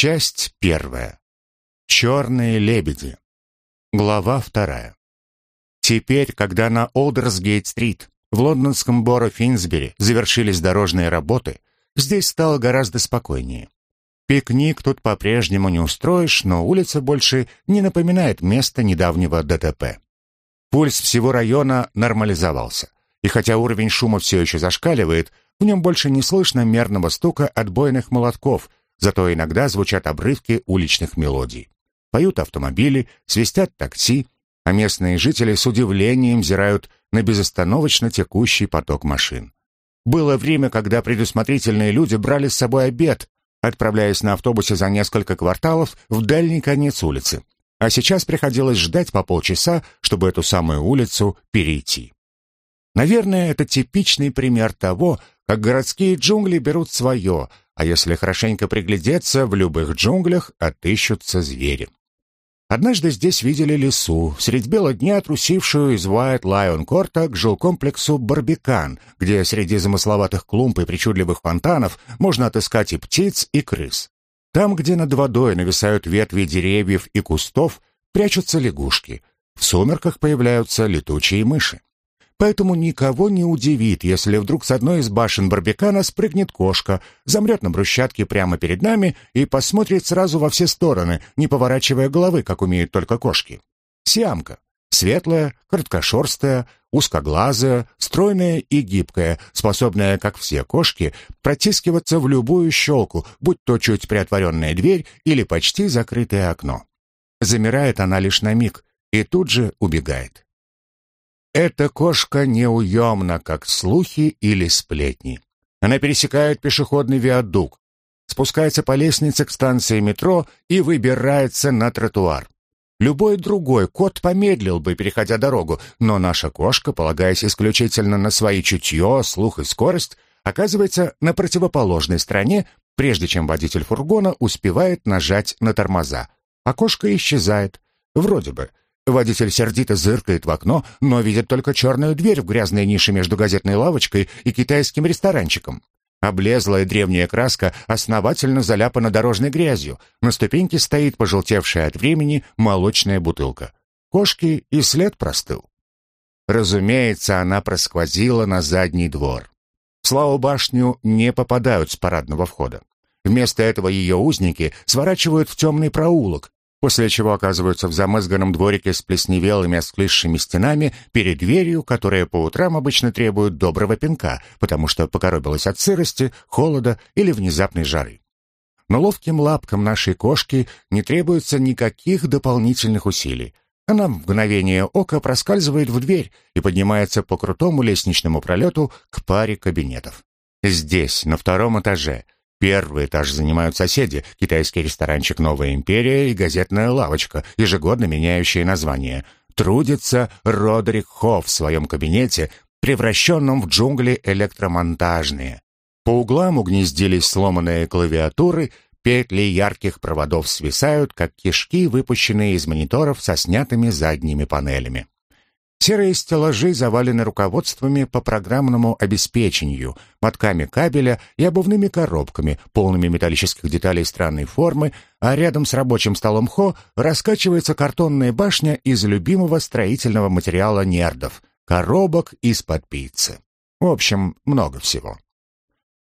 Часть первая. Черные лебеди. Глава вторая. Теперь, когда на Олдерсгейт-стрит в лондонском Боро Финсбери завершились дорожные работы, здесь стало гораздо спокойнее. Пикник тут по-прежнему не устроишь, но улица больше не напоминает место недавнего ДТП. Пульс всего района нормализовался, и хотя уровень шума все еще зашкаливает, в нем больше не слышно мерного стука отбойных молотков, зато иногда звучат обрывки уличных мелодий. Поют автомобили, свистят такси, а местные жители с удивлением взирают на безостановочно текущий поток машин. Было время, когда предусмотрительные люди брали с собой обед, отправляясь на автобусе за несколько кварталов в дальний конец улицы. А сейчас приходилось ждать по полчаса, чтобы эту самую улицу перейти. Наверное, это типичный пример того, как городские джунгли берут свое, а если хорошенько приглядеться, в любых джунглях отыщутся звери. Однажды здесь видели лису, средь бела дня трусившую из White Lion Корта к жилкомплексу Барбикан, где среди замысловатых клумб и причудливых фонтанов можно отыскать и птиц, и крыс. Там, где над водой нависают ветви деревьев и кустов, прячутся лягушки. В сумерках появляются летучие мыши. Поэтому никого не удивит, если вдруг с одной из башен барбекана спрыгнет кошка, замрет на брусчатке прямо перед нами и посмотрит сразу во все стороны, не поворачивая головы, как умеют только кошки. Сиамка. Светлая, короткошерстая, узкоглазая, стройная и гибкая, способная, как все кошки, протискиваться в любую щелку, будь то чуть приотворенная дверь или почти закрытое окно. Замирает она лишь на миг и тут же убегает. Эта кошка неуемна, как слухи или сплетни. Она пересекает пешеходный виадук, спускается по лестнице к станции метро и выбирается на тротуар. Любой другой кот помедлил бы, переходя дорогу, но наша кошка, полагаясь исключительно на свои чутье, слух и скорость, оказывается на противоположной стороне, прежде чем водитель фургона успевает нажать на тормоза. А кошка исчезает. Вроде бы. Водитель сердито зыркает в окно, но видит только черную дверь в грязной нише между газетной лавочкой и китайским ресторанчиком. Облезлая древняя краска основательно заляпана дорожной грязью. На ступеньке стоит пожелтевшая от времени молочная бутылка. Кошки и след простыл. Разумеется, она просквозила на задний двор. В славу башню не попадают с парадного входа. Вместо этого ее узники сворачивают в темный проулок, после чего оказываются в замызганном дворике с плесневелыми осклизшими стенами перед дверью, которая по утрам обычно требует доброго пинка, потому что покоробилась от сырости, холода или внезапной жары. Но ловким лапкам нашей кошки не требуется никаких дополнительных усилий. Она в мгновение ока проскальзывает в дверь и поднимается по крутому лестничному пролету к паре кабинетов. Здесь, на втором этаже, Первый этаж занимают соседи, китайский ресторанчик «Новая империя» и газетная лавочка, ежегодно меняющие название. Трудится Родерик Хо в своем кабинете, превращенном в джунгли электромонтажные. По углам угнездились сломанные клавиатуры, петли ярких проводов свисают, как кишки, выпущенные из мониторов со снятыми задними панелями. Серые стеллажи завалены руководствами по программному обеспечению, мотками кабеля и обувными коробками, полными металлических деталей странной формы, а рядом с рабочим столом Хо раскачивается картонная башня из любимого строительного материала нердов — коробок из-под пиццы. В общем, много всего.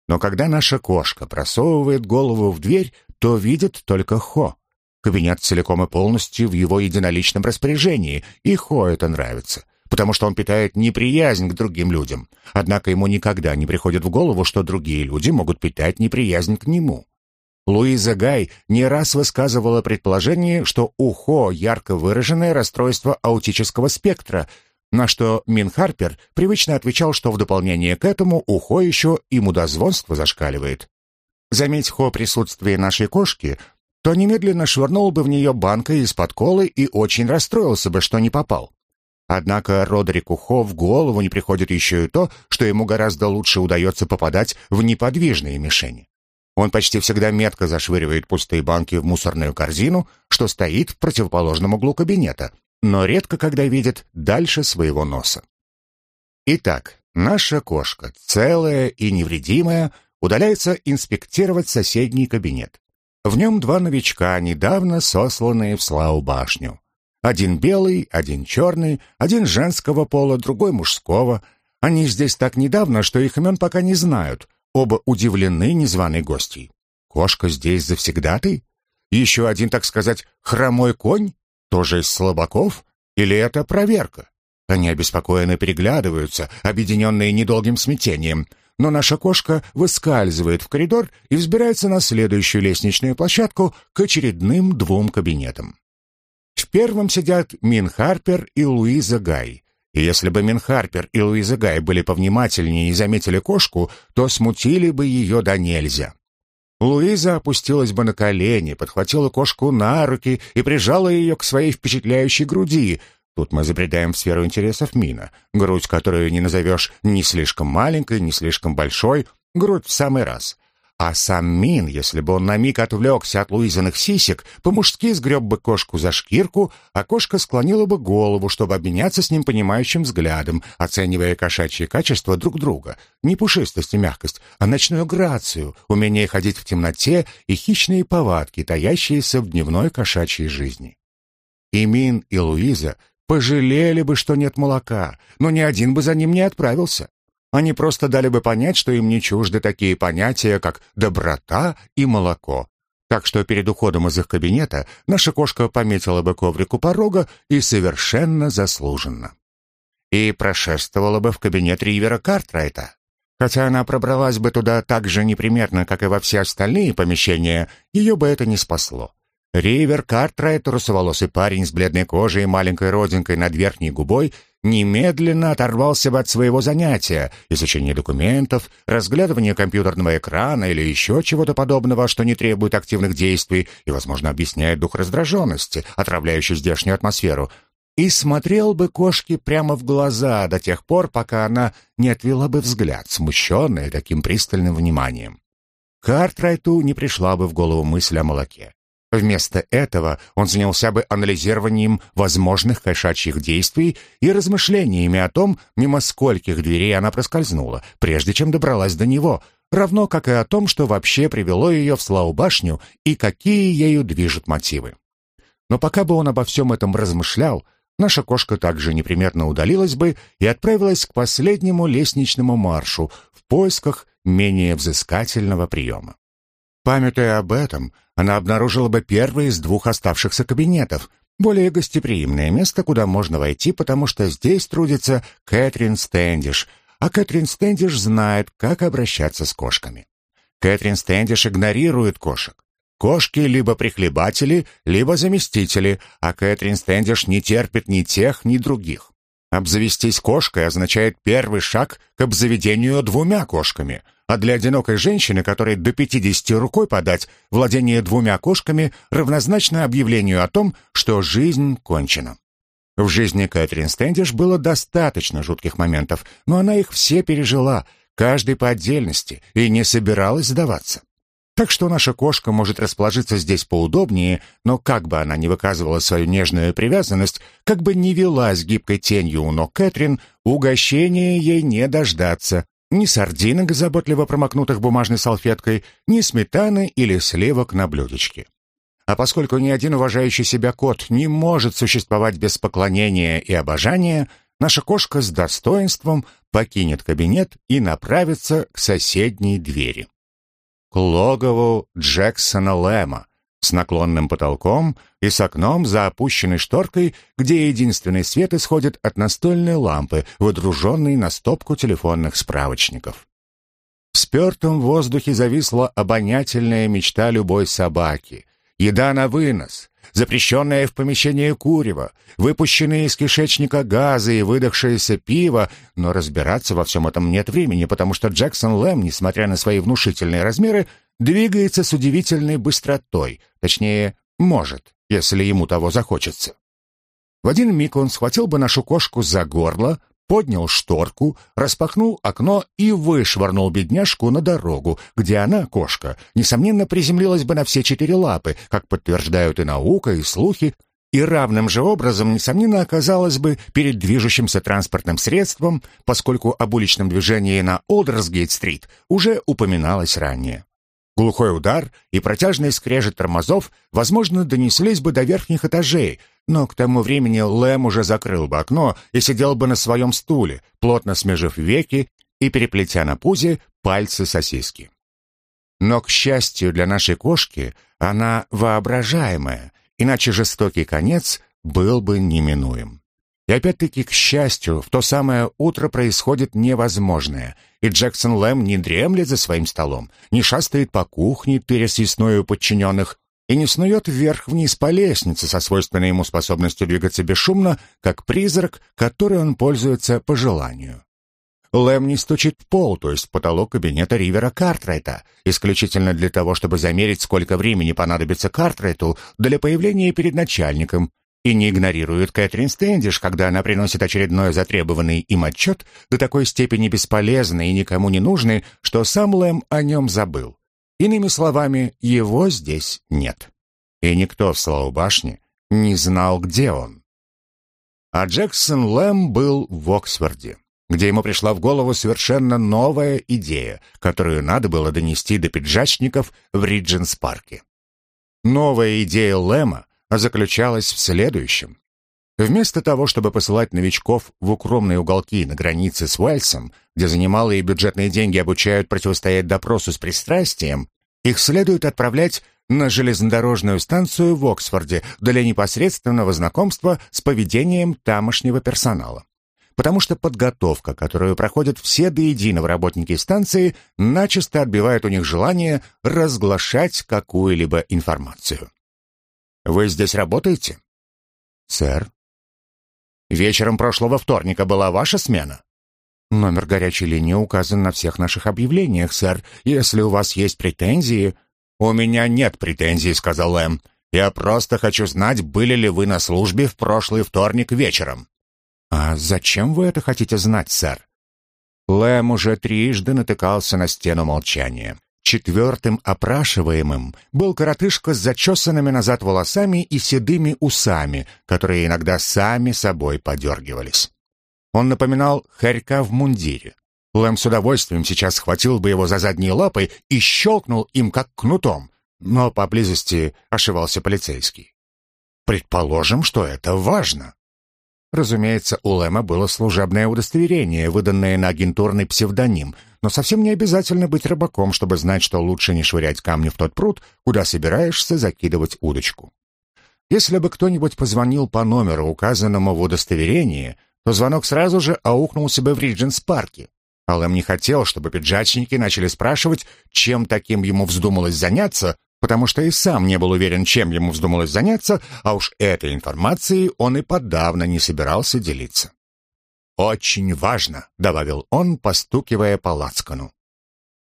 Но когда наша кошка просовывает голову в дверь, то видит только Хо. Кабинет целиком и полностью в его единоличном распоряжении, и Хо это нравится, потому что он питает неприязнь к другим людям. Однако ему никогда не приходит в голову, что другие люди могут питать неприязнь к нему. Луиза Гай не раз высказывала предположение, что у Хо ярко выраженное расстройство аутического спектра, на что Мин Харпер привычно отвечал, что в дополнение к этому у Хо еще и мудозвонство зашкаливает. Заметь Хо присутствие нашей кошки, то немедленно швырнул бы в нее банкой из-под колы и очень расстроился бы, что не попал. Однако Родерику Хо в голову не приходит еще и то, что ему гораздо лучше удается попадать в неподвижные мишени. Он почти всегда метко зашвыривает пустые банки в мусорную корзину, что стоит в противоположном углу кабинета, но редко когда видит дальше своего носа. Итак, наша кошка, целая и невредимая, удаляется инспектировать соседний кабинет. В нем два новичка, недавно сосланные в Славу башню. Один белый, один черный, один женского пола, другой мужского. Они здесь так недавно, что их имен пока не знают. Оба удивлены незваной гостьей. Кошка здесь завсегдатый? Еще один, так сказать, хромой конь? Тоже из слабаков? Или это проверка? Они обеспокоенно переглядываются, объединенные недолгим смятением. Но наша кошка выскальзывает в коридор и взбирается на следующую лестничную площадку к очередным двум кабинетам. В первом сидят Мин Харпер и Луиза Гай. И если бы Мин Харпер и Луиза Гай были повнимательнее и заметили кошку, то смутили бы ее до нельзя. Луиза опустилась бы на колени, подхватила кошку на руки и прижала ее к своей впечатляющей груди, Тут мы забредаем в сферу интересов Мина. Грудь, которую не назовешь ни слишком маленькой, ни слишком большой. Грудь в самый раз. А сам Мин, если бы он на миг отвлекся от Луизиных сисек, по-мужски сгреб бы кошку за шкирку, а кошка склонила бы голову, чтобы обменяться с ним понимающим взглядом, оценивая кошачьи качества друг друга. Не пушистость и мягкость, а ночную грацию, умение ходить в темноте и хищные повадки, таящиеся в дневной кошачьей жизни. И Мин, и Луиза Пожалели бы, что нет молока, но ни один бы за ним не отправился. Они просто дали бы понять, что им не чужды такие понятия, как доброта и молоко. Так что перед уходом из их кабинета наша кошка пометила бы коврик у порога и совершенно заслуженно. И прошествовала бы в кабинет Ривера Картрайта. Хотя она пробралась бы туда так же неприметно, как и во все остальные помещения, ее бы это не спасло. Ривер Картрайт, русоволосый парень с бледной кожей и маленькой родинкой над верхней губой, немедленно оторвался бы от своего занятия, изучения документов, разглядывания компьютерного экрана или еще чего-то подобного, что не требует активных действий и, возможно, объясняет дух раздраженности, отравляющий здешнюю атмосферу, и смотрел бы кошке прямо в глаза до тех пор, пока она не отвела бы взгляд, смущенная таким пристальным вниманием. Картрайту не пришла бы в голову мысль о молоке. Вместо этого он занялся бы анализированием возможных кошачьих действий и размышлениями о том, мимо скольких дверей она проскользнула, прежде чем добралась до него, равно как и о том, что вообще привело ее в Славу башню и какие ею движут мотивы. Но пока бы он обо всем этом размышлял, наша кошка также неприметно удалилась бы и отправилась к последнему лестничному маршу в поисках менее взыскательного приема. Памятуя об этом, она обнаружила бы первый из двух оставшихся кабинетов, более гостеприимное место, куда можно войти, потому что здесь трудится Кэтрин Стэндиш, а Кэтрин Стэндиш знает, как обращаться с кошками. Кэтрин Стэндиш игнорирует кошек. Кошки либо прихлебатели, либо заместители, а Кэтрин Стэндиш не терпит ни тех, ни других. Обзавестись кошкой означает первый шаг к обзаведению двумя кошками — а для одинокой женщины, которой до 50 рукой подать, владение двумя кошками равнозначно объявлению о том, что жизнь кончена. В жизни Кэтрин Стэндиш было достаточно жутких моментов, но она их все пережила, каждый по отдельности, и не собиралась сдаваться. Так что наша кошка может расположиться здесь поудобнее, но как бы она ни выказывала свою нежную привязанность, как бы ни велась гибкой тенью у ног Кэтрин, угощения ей не дождаться, ни сардинок, заботливо промокнутых бумажной салфеткой, ни сметаны или сливок на блюдечке. А поскольку ни один уважающий себя кот не может существовать без поклонения и обожания, наша кошка с достоинством покинет кабинет и направится к соседней двери. К логову Джексона Лэма, с наклонным потолком и с окном за опущенной шторкой, где единственный свет исходит от настольной лампы, выдруженной на стопку телефонных справочников. В спертом воздухе зависла обонятельная мечта любой собаки. Еда на вынос, запрещенное в помещении курево, выпущенные из кишечника газы и выдохшееся пиво, но разбираться во всем этом нет времени, потому что Джексон Лэм, несмотря на свои внушительные размеры, двигается с удивительной быстротой, точнее, может, если ему того захочется. В один миг он схватил бы нашу кошку за горло, поднял шторку, распахнул окно и вышвырнул бедняжку на дорогу, где она, кошка, несомненно приземлилась бы на все четыре лапы, как подтверждают и наука, и слухи, и равным же образом, несомненно, оказалась бы перед движущимся транспортным средством, поскольку об уличном движении на Олдерсгейт-стрит уже упоминалось ранее. Глухой удар и протяжный скрежет тормозов, возможно, донеслись бы до верхних этажей, но к тому времени Лэм уже закрыл бы окно и сидел бы на своем стуле, плотно смежив веки и переплетя на пузе пальцы сосиски. Но, к счастью для нашей кошки, она воображаемая, иначе жестокий конец был бы неминуем. И опять-таки, к счастью, в то самое утро происходит невозможное, и Джексон Лэм не дремлет за своим столом, не шастает по кухне, тыря съестною подчиненных, и не снует вверх-вниз по лестнице со свойственной ему способностью двигаться бесшумно, как призрак, который он пользуется по желанию. Лэм не стучит в пол, то есть в потолок кабинета Ривера Картрайта, исключительно для того, чтобы замерить, сколько времени понадобится Картрайту для появления перед начальником, и не игнорирует Кэтрин Стэндиш, когда она приносит очередной затребованный им отчет, до такой степени бесполезный и никому не нужный, что сам Лэм о нем забыл. Иными словами, его здесь нет. И никто в Слоу-башне не знал, где он. А Джексон Лэм был в Оксфорде где ему пришла в голову совершенно новая идея, которую надо было донести до пиджачников в Ридженс-парке. Новая идея Лэма заключалась в следующем. Вместо того, чтобы посылать новичков в укромные уголки на границе с Уэльсом, где за немалые бюджетные деньги обучают противостоять допросу с пристрастием, их следует отправлять на железнодорожную станцию в Оксфорде для непосредственного знакомства с поведением тамошнего персонала потому что подготовка, которую проходят все до единого работники станции, начисто отбивает у них желание разглашать какую-либо информацию. «Вы здесь работаете?» «Сэр». «Вечером прошлого вторника была ваша смена?» «Номер горячей линии указан на всех наших объявлениях, сэр. Если у вас есть претензии...» «У меня нет претензий», — сказал Лэм. «Я просто хочу знать, были ли вы на службе в прошлый вторник вечером». «А зачем вы это хотите знать, сэр?» Лэм уже трижды натыкался на стену молчания. Четвертым опрашиваемым был коротышка с зачесанными назад волосами и седыми усами, которые иногда сами собой подергивались. Он напоминал хорька в мундире. Лэм с удовольствием сейчас схватил бы его за задние лапы и щелкнул им как кнутом, но поблизости ошивался полицейский. Предположим, что это важно. Разумеется, у Лэма было служебное удостоверение, выданное на агентурный псевдоним, но совсем не обязательно быть рыбаком, чтобы знать, что лучше не швырять камни в тот пруд, куда собираешься закидывать удочку. Если бы кто-нибудь позвонил по номеру, указанному в удостоверении, то звонок сразу же аукнулся бы в Ридженс-парке. А Лэм не хотел, чтобы пиджачники начали спрашивать, чем таким ему вздумалось заняться, потому что и сам не был уверен, чем ему вздумалось заняться, а уж этой информацией он и подавно не собирался делиться. «Очень важно», — добавил он, постукивая по лацкану.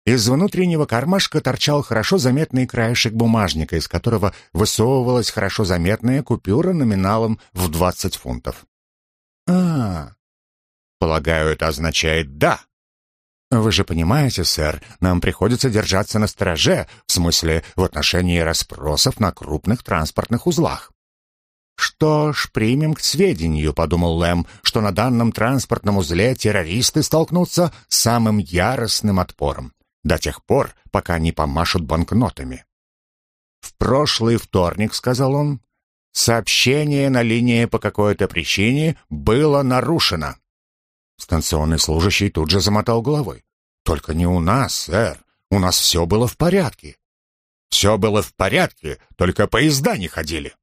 Из внутреннего кармашка торчал хорошо заметный краешек бумажника, из которого высовывалась хорошо заметная купюра номиналом в двадцать фунтов. а, -а, -а. Полагаю, это означает «да», «Вы же понимаете, сэр, нам приходится держаться на стороже, в смысле, в отношении расспросов на крупных транспортных узлах». «Что ж, примем к сведению», — подумал Лэм, «что на данном транспортном узле террористы столкнутся с самым яростным отпором, до тех пор, пока не помашут банкнотами». «В прошлый вторник», — сказал он, — «сообщение на линии по какой-то причине было нарушено». Станционный служащий тут же замотал головой. «Только не у нас, сэр. У нас все было в порядке». «Все было в порядке, только поезда не ходили».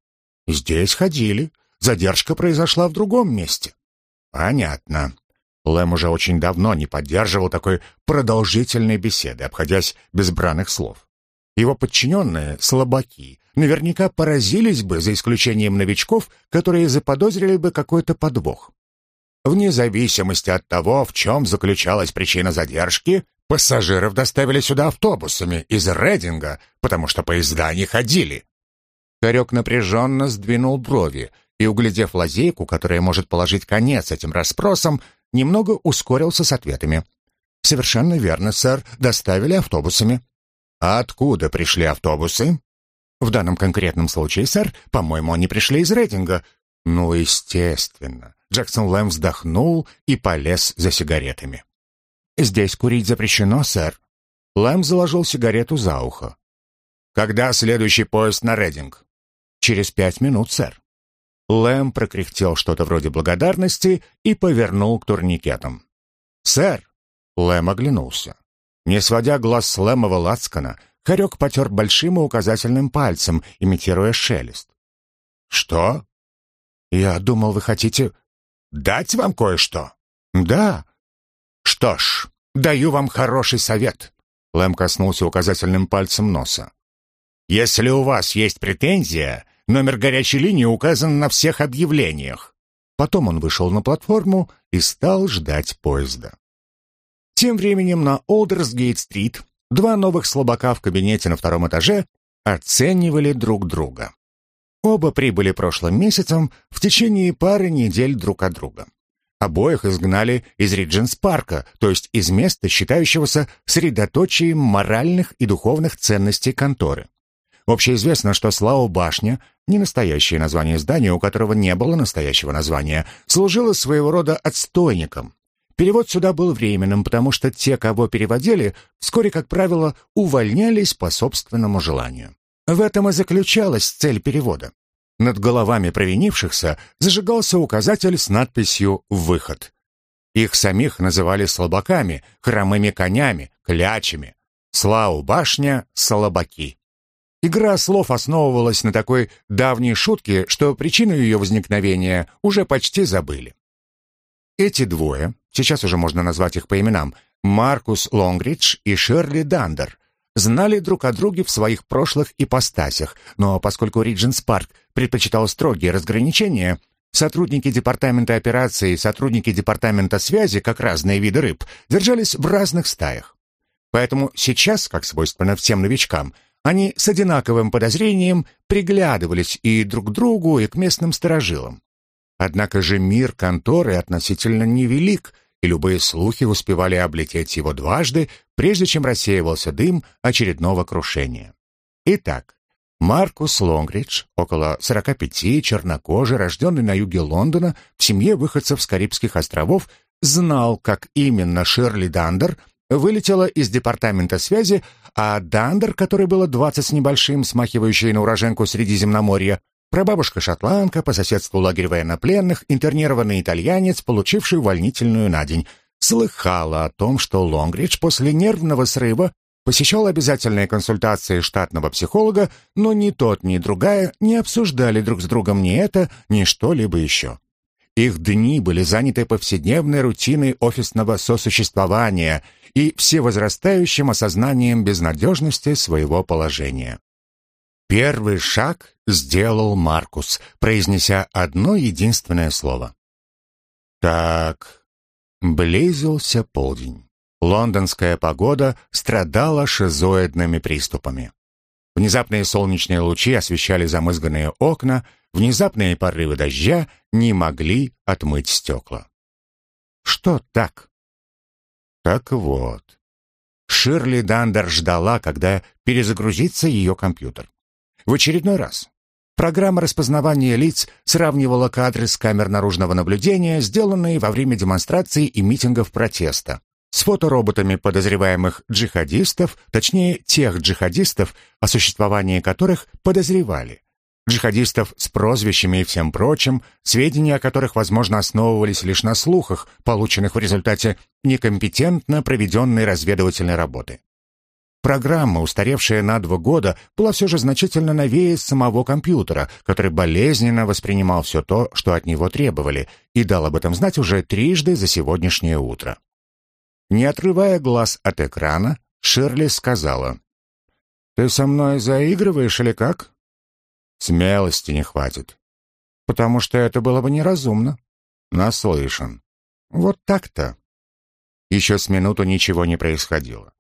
«Здесь ходили. Задержка произошла в другом месте». «Понятно». Лэм уже очень давно не поддерживал такой продолжительной беседы, обходясь без бранных слов. Его подчиненные, слабаки, наверняка поразились бы, за исключением новичков, которые заподозрили бы какой-то подвох. Вне зависимости от того, в чем заключалась причина задержки, пассажиров доставили сюда автобусами из Рединга, потому что поезда не ходили. Хорек напряженно сдвинул брови и, углядев лазейку, которая может положить конец этим расспросам, немного ускорился с ответами. «Совершенно верно, сэр, доставили автобусами». «А откуда пришли автобусы?» «В данном конкретном случае, сэр, по-моему, они пришли из Рейдинга». «Ну, естественно. Джексон Лэм вздохнул и полез за сигаретами. «Здесь курить запрещено, сэр». Лэм заложил сигарету за ухо. «Когда следующий поезд на Рединг?» «Через пять минут, сэр». Лэм прокряхтел что-то вроде благодарности и повернул к турникетам. «Сэр!» — Лэм оглянулся. Не сводя глаз с Лэмова лацкана, Хорек потер большим и указательным пальцем, имитируя шелест. «Что?» «Я думал, вы хотите...» «Дать вам кое-что?» «Да». «Что ж, даю вам хороший совет». Лэм коснулся указательным пальцем носа. «Если у вас есть претензия, номер горячей линии указан на всех объявлениях». Потом он вышел на платформу и стал ждать поезда. Тем временем на Олдерсгейт-стрит два новых слабака в кабинете на втором этаже оценивали друг друга. Оба прибыли прошлым месяцем в течение пары недель друг от друга. Обоих изгнали из Ридженс-парка, то есть из места, считающегося средоточием моральных и духовных ценностей конторы. Общеизвестно, что Слау башня, не настоящее название здания, у которого не было настоящего названия, служила своего рода отстойником. Перевод сюда был временным, потому что те, кого переводили, вскоре, как правило, увольнялись по собственному желанию. В этом и заключалась цель перевода. Над головами провинившихся зажигался указатель с надписью «Выход». Их самих называли слабаками, хромыми конями, клячами. Слау башня — слабаки. Игра слов основывалась на такой давней шутке, что причину ее возникновения уже почти забыли. Эти двое, сейчас уже можно назвать их по именам, Маркус Лонгридж и Шерли Дандер, знали друг о друге в своих прошлых ипостасях, но поскольку Ридженс Парк предпочитал строгие разграничения, сотрудники департамента операций и сотрудники департамента связи, как разные виды рыб, держались в разных стаях. Поэтому сейчас, как свойственно всем новичкам, они с одинаковым подозрением приглядывались и друг к другу, и к местным сторожилам. Однако же мир конторы относительно невелик, и любые слухи успевали облететь его дважды, прежде чем рассеивался дым очередного крушения. Итак, Маркус Лонгридж, около 45, чернокожий, рожденный на юге Лондона, в семье выходцев с Карибских островов, знал, как именно Ширли Дандер вылетела из департамента связи, а Дандер, который было 20 с небольшим, смахивающий на уроженку Средиземноморья, Прабабушка-шотландка, по соседству лагерь военнопленных, интернированный итальянец, получивший увольнительную на день, слыхала о том, что Лонгридж после нервного срыва посещал обязательные консультации штатного психолога, но ни тот, ни другая не обсуждали друг с другом ни это, ни что-либо еще. Их дни были заняты повседневной рутиной офисного сосуществования и всевозрастающим осознанием безнадежности своего положения. Первый шаг сделал Маркус, произнеся одно единственное слово. Так, близился полдень. Лондонская погода страдала шизоидными приступами. Внезапные солнечные лучи освещали замызганные окна, внезапные порывы дождя не могли отмыть стекла. Что так? Так вот. Ширли Дандер ждала, когда перезагрузится ее компьютер. В очередной раз. Программа распознавания лиц сравнивала кадры с камер наружного наблюдения, сделанные во время демонстраций и митингов протеста, с фотороботами подозреваемых джихадистов, точнее, тех джихадистов, о существовании которых подозревали. Джихадистов с прозвищами и всем прочим, сведения о которых, возможно, основывались лишь на слухах, полученных в результате некомпетентно проведенной разведывательной работы. Программа, устаревшая на два года, была все же значительно новее самого компьютера, который болезненно воспринимал все то, что от него требовали, и дал об этом знать уже трижды за сегодняшнее утро. Не отрывая глаз от экрана, Ширли сказала, «Ты со мной заигрываешь или как?» «Смелости не хватит, потому что это было бы неразумно». «Наслышан». «Вот так-то». Еще с минуту ничего не происходило.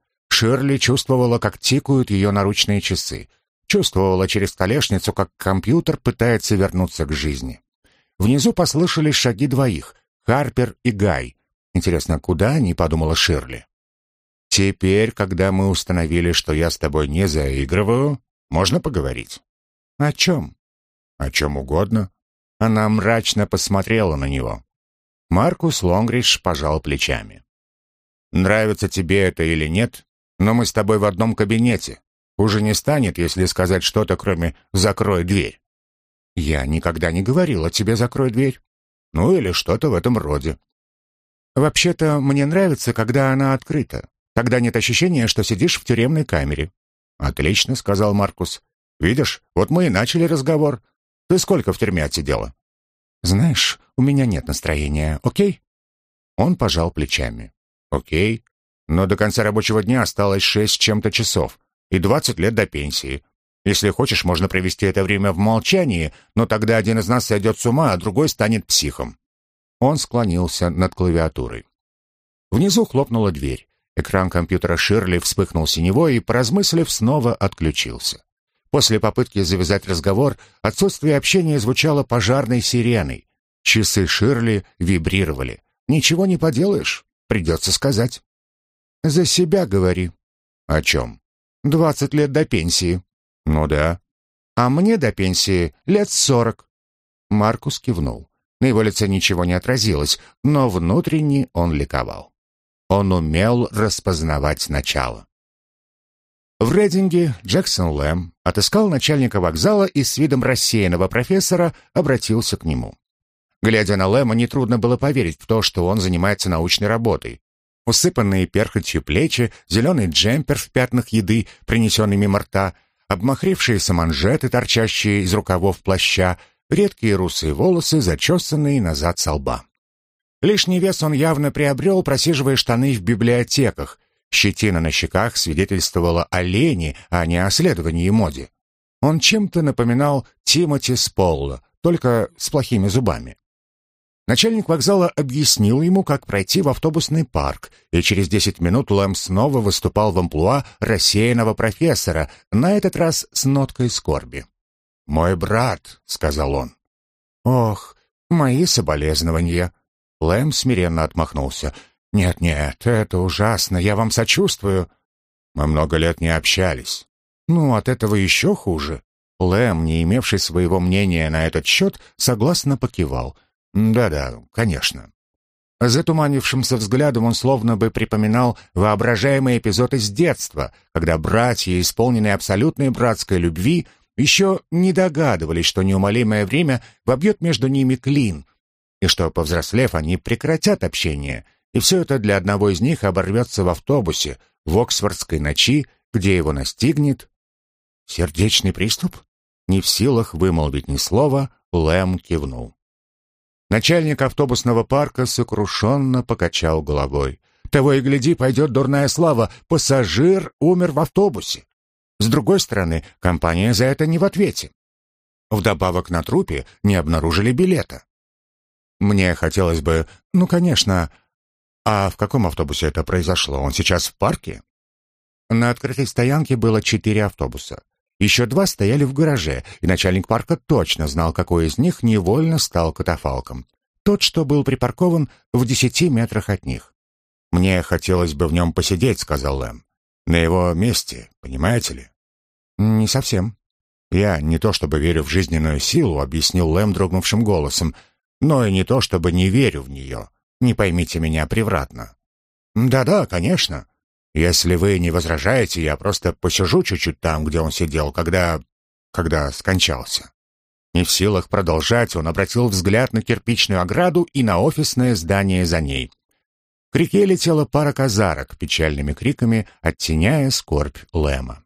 Ширли чувствовала, как тикают ее наручные часы. Чувствовала через столешницу, как компьютер пытается вернуться к жизни. Внизу послышались шаги двоих — Харпер и Гай. Интересно, куда они, подумала Ширли. Теперь, когда мы установили, что я с тобой не заигрываю, можно поговорить. О чем? О чем угодно. Она мрачно посмотрела на него. Маркус Лонгридж пожал плечами. Нравится тебе это или нет, Но мы с тобой в одном кабинете. Уже не станет, если сказать что-то, кроме «закрой дверь». Я никогда не говорила тебе «закрой дверь». Ну или что-то в этом роде. Вообще-то мне нравится, когда она открыта. Тогда нет ощущения, что сидишь в тюремной камере. Отлично, сказал Маркус. Видишь, вот мы и начали разговор. Ты сколько в тюрьме отсидела? Знаешь, у меня нет настроения, окей? Он пожал плечами. Окей. Но до конца рабочего дня осталось шесть чем-то часов и двадцать лет до пенсии. Если хочешь, можно провести это время в молчании, но тогда один из нас сойдет с ума, а другой станет психом. Он склонился над клавиатурой. Внизу хлопнула дверь. Экран компьютера Ширли вспыхнул синевой и, поразмыслив, снова отключился. После попытки завязать разговор, отсутствие общения звучало пожарной сиреной. Часы Ширли вибрировали. «Ничего не поделаешь, придется сказать». «За себя говори». «О чем?» «Двадцать лет до пенсии». «Ну да». «А мне до пенсии лет сорок». Маркус кивнул. На его лице ничего не отразилось, но внутренне он ликовал. Он умел распознавать начало. В Рейдинге Джексон Лэм отыскал начальника вокзала и с видом рассеянного профессора обратился к нему. Глядя на Лэма, нетрудно было поверить в то, что он занимается научной работой. Усыпанные перхотью плечи, зеленый джемпер в пятнах еды, принесенный мимо рта, обмахрившиеся манжеты, торчащие из рукавов плаща, редкие русые волосы, зачесанные назад со лба. Лишний вес он явно приобрел, просиживая штаны в библиотеках, Щетина на щеках свидетельствовала о лени, а не о следовании моде. Он чем-то напоминал Тимоти Сполла, только с плохими зубами. Начальник вокзала объяснил ему, как пройти в автобусный парк, и через десять минут Лэм снова выступал в амплуа рассеянного профессора, на этот раз с ноткой скорби. «Мой брат», — сказал он. «Ох, мои соболезнования». Лэм смиренно отмахнулся. «Нет-нет, это ужасно, я вам сочувствую». «Мы много лет не общались». «Ну, от этого еще хуже». Лэм, не имевший своего мнения на этот счет, согласно покивал. «Да-да, конечно». Затуманившимся взглядом он словно бы припоминал воображаемый эпизод из детства, когда братья, исполненные абсолютной братской любви, еще не догадывались, что неумолимое время вобьет между ними клин, и что, повзрослев, они прекратят общение — и все это для одного из них оборвется в автобусе в Оксфордской ночи, где его настигнет... Сердечный приступ? Не в силах вымолвить ни слова, Лэм кивнул. Начальник автобусного парка сокрушенно покачал головой. Того и гляди, пойдет дурная слава. Пассажир умер в автобусе. С другой стороны, компания за это не в ответе. Вдобавок на трупе не обнаружили билета. Мне хотелось бы, ну, конечно, «А в каком автобусе это произошло? Он сейчас в парке?» На открытой стоянке было четыре автобуса. Еще два стояли в гараже, и начальник парка точно знал, какой из них невольно стал катафалком. Тот, что был припаркован в десяти метрах от них. «Мне хотелось бы в нем посидеть», — сказал Лэм. «На его месте, понимаете ли?» «Не совсем». «Я не то чтобы верю в жизненную силу», — объяснил Лэм дрогнувшим голосом, «но и не то чтобы не верю в нее. Не поймите меня превратно. Да-да, конечно. Если вы не возражаете, я просто посижу чуть-чуть там, где он сидел, когда... когда скончался. Не в силах продолжать, он обратил взгляд на кирпичную ограду и на офисное здание за ней. К реке летела пара казарок, печальными криками оттеняя скорбь Лэма.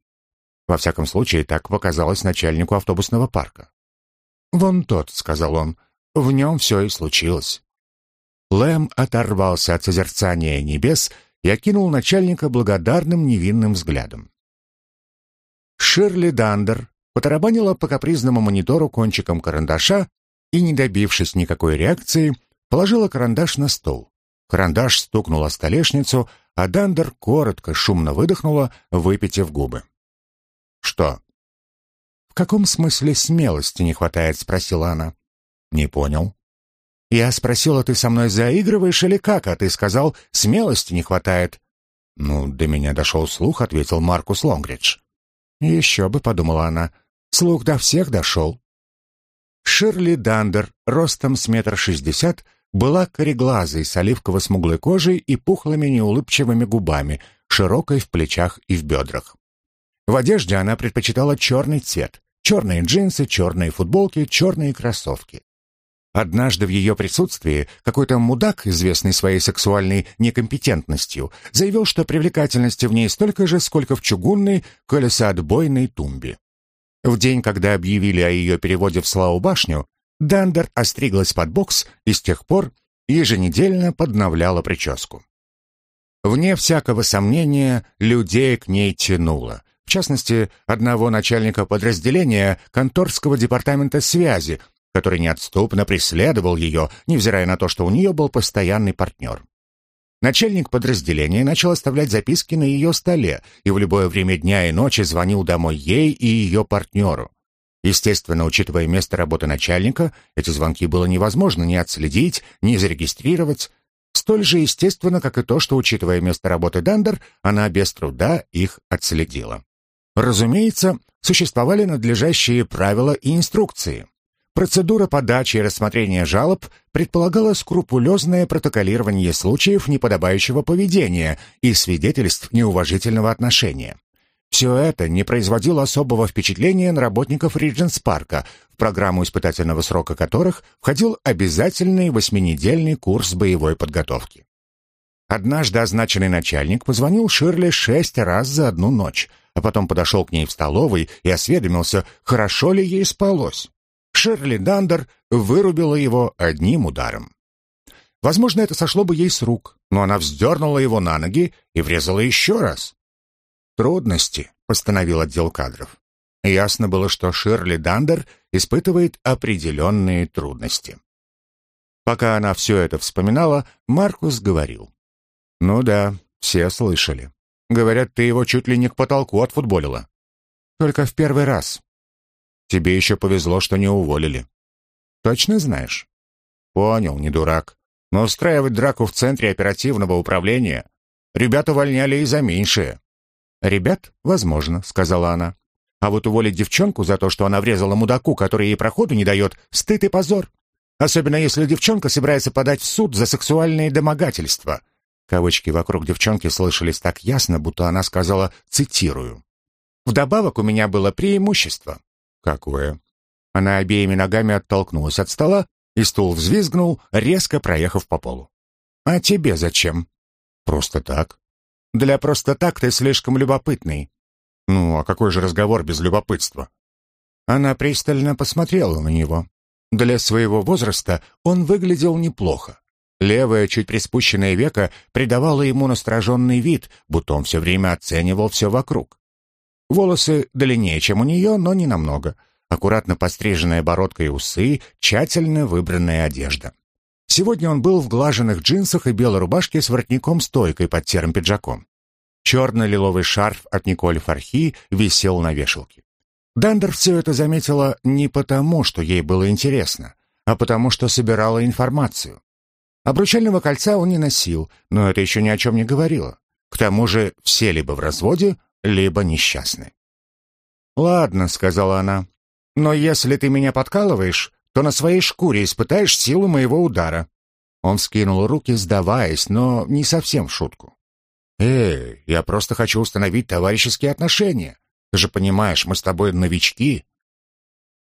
Во всяком случае, так показалось начальнику автобусного парка. «Вон тот», — сказал он, — «в нем все и случилось». Лэм оторвался от созерцания небес и окинул начальника благодарным невинным взглядом. Ширли Дандер потарабанила по капризному монитору кончиком карандаша и, не добившись никакой реакции, положила карандаш на стол. Карандаш стукнул о столешницу, а Дандер коротко, шумно выдохнула, выпитив губы. «Что?» «В каком смысле смелости не хватает?» — спросила она. «Не понял». Я спросила, ты со мной заигрываешь или как, а ты сказал, смелости не хватает. Ну, до меня дошел слух, ответил Маркус Лонгридж. Еще бы, подумала она, слух до всех дошел. Ширли Дандер, ростом с метр шестьдесят, была кореглазой, с оливково-смуглой кожей и пухлыми неулыбчивыми губами, широкой в плечах и в бедрах. В одежде она предпочитала черный цвет, черные джинсы, черные футболки, черные кроссовки. Однажды в ее присутствии какой-то мудак, известный своей сексуальной некомпетентностью, заявил, что привлекательности в ней столько же, сколько в чугунной колесоотбойной тумбе. В день, когда объявили о ее переводе в Славу башню, Дандер остриглась под бокс и с тех пор еженедельно подновляла прическу. Вне всякого сомнения, людей к ней тянуло. В частности, одного начальника подразделения конторского департамента связи, который неотступно преследовал ее, невзирая на то, что у нее был постоянный партнер. Начальник подразделения начал оставлять записки на ее столе и в любое время дня и ночи звонил домой ей и ее партнеру. Естественно, учитывая место работы начальника, эти звонки было невозможно ни отследить, ни зарегистрировать. Столь же естественно, как и то, что, учитывая место работы Дандер, она без труда их отследила. Разумеется, существовали надлежащие правила и инструкции. Процедура подачи и рассмотрения жалоб предполагала скрупулезное протоколирование случаев неподобающего поведения и свидетельств неуважительного отношения. Все это не производило особого впечатления на работников Ридженс Парка, в программу испытательного срока которых входил обязательный восьминедельный курс боевой подготовки. Однажды означенный начальник позвонил Ширли шесть раз за одну ночь, а потом подошел к ней в столовой и осведомился, хорошо ли ей спалось. Шерли Дандер вырубила его одним ударом. Возможно, это сошло бы ей с рук, но она вздернула его на ноги и врезала еще раз. «Трудности», — постановил отдел кадров. Ясно было, что Ширли Дандер испытывает определенные трудности. Пока она все это вспоминала, Маркус говорил. «Ну да, все слышали. Говорят, ты его чуть ли не к потолку отфутболила». «Только в первый раз. Тебе еще повезло, что не уволили. Точно знаешь? Понял, не дурак. Но устраивать драку в центре оперативного управления ребята увольняли и за меньшее. Ребят, возможно, сказала она. А вот уволить девчонку за то, что она врезала мудаку, который ей проходу не дает, стыд и позор. Особенно если девчонка собирается подать в суд за сексуальные домогательства. Кавычки вокруг девчонки слышались так ясно, будто она сказала, цитирую. Вдобавок у меня было преимущество. «Какое?» Она обеими ногами оттолкнулась от стола, и стул взвизгнул, резко проехав по полу. «А тебе зачем?» «Просто так». «Для просто так ты слишком любопытный». «Ну, а какой же разговор без любопытства?» Она пристально посмотрела на него. Для своего возраста он выглядел неплохо. Левое, чуть приспущенное веко придавало ему настороженный вид, будто он все время оценивал все вокруг. Волосы длиннее, чем у нее, но не намного. Аккуратно постриженная бородка и усы, тщательно выбранная одежда. Сегодня он был в глаженных джинсах и белой рубашке с воротником-стойкой под серым пиджаком. Черно-лиловый шарф от Николь Фархи висел на вешалке. Дандер все это заметила не потому, что ей было интересно, а потому, что собирала информацию. Обручального кольца он не носил, но это еще ни о чем не говорило. К тому же все либо в разводе, либо несчастны. «Ладно», — сказала она, — «но если ты меня подкалываешь, то на своей шкуре испытаешь силу моего удара». Он скинул руки, сдаваясь, но не совсем в шутку. «Эй, я просто хочу установить товарищеские отношения. Ты же понимаешь, мы с тобой новички».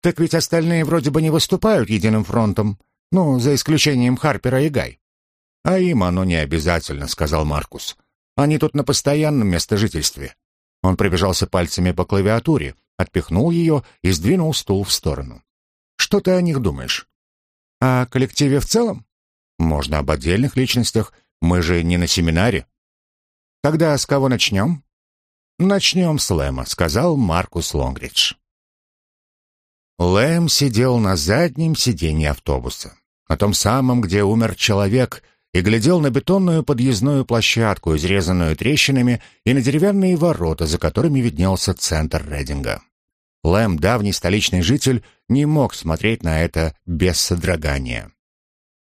«Так ведь остальные вроде бы не выступают единым фронтом, ну, за исключением Харпера и Гай». «А им оно не обязательно», — сказал Маркус. «Они тут на постоянном местожительстве. Он пробежался пальцами по клавиатуре, отпихнул ее и сдвинул стул в сторону. «Что ты о них думаешь?» «О коллективе в целом?» «Можно об отдельных личностях. Мы же не на семинаре». «Тогда с кого начнем?» «Начнем с Лэма», — сказал Маркус Лонгридж. Лэм сидел на заднем сиденье автобуса, на том самом, где умер человек — и глядел на бетонную подъездную площадку, изрезанную трещинами, и на деревянные ворота, за которыми виднелся центр Рейдинга. Лэм, давний столичный житель, не мог смотреть на это без содрогания.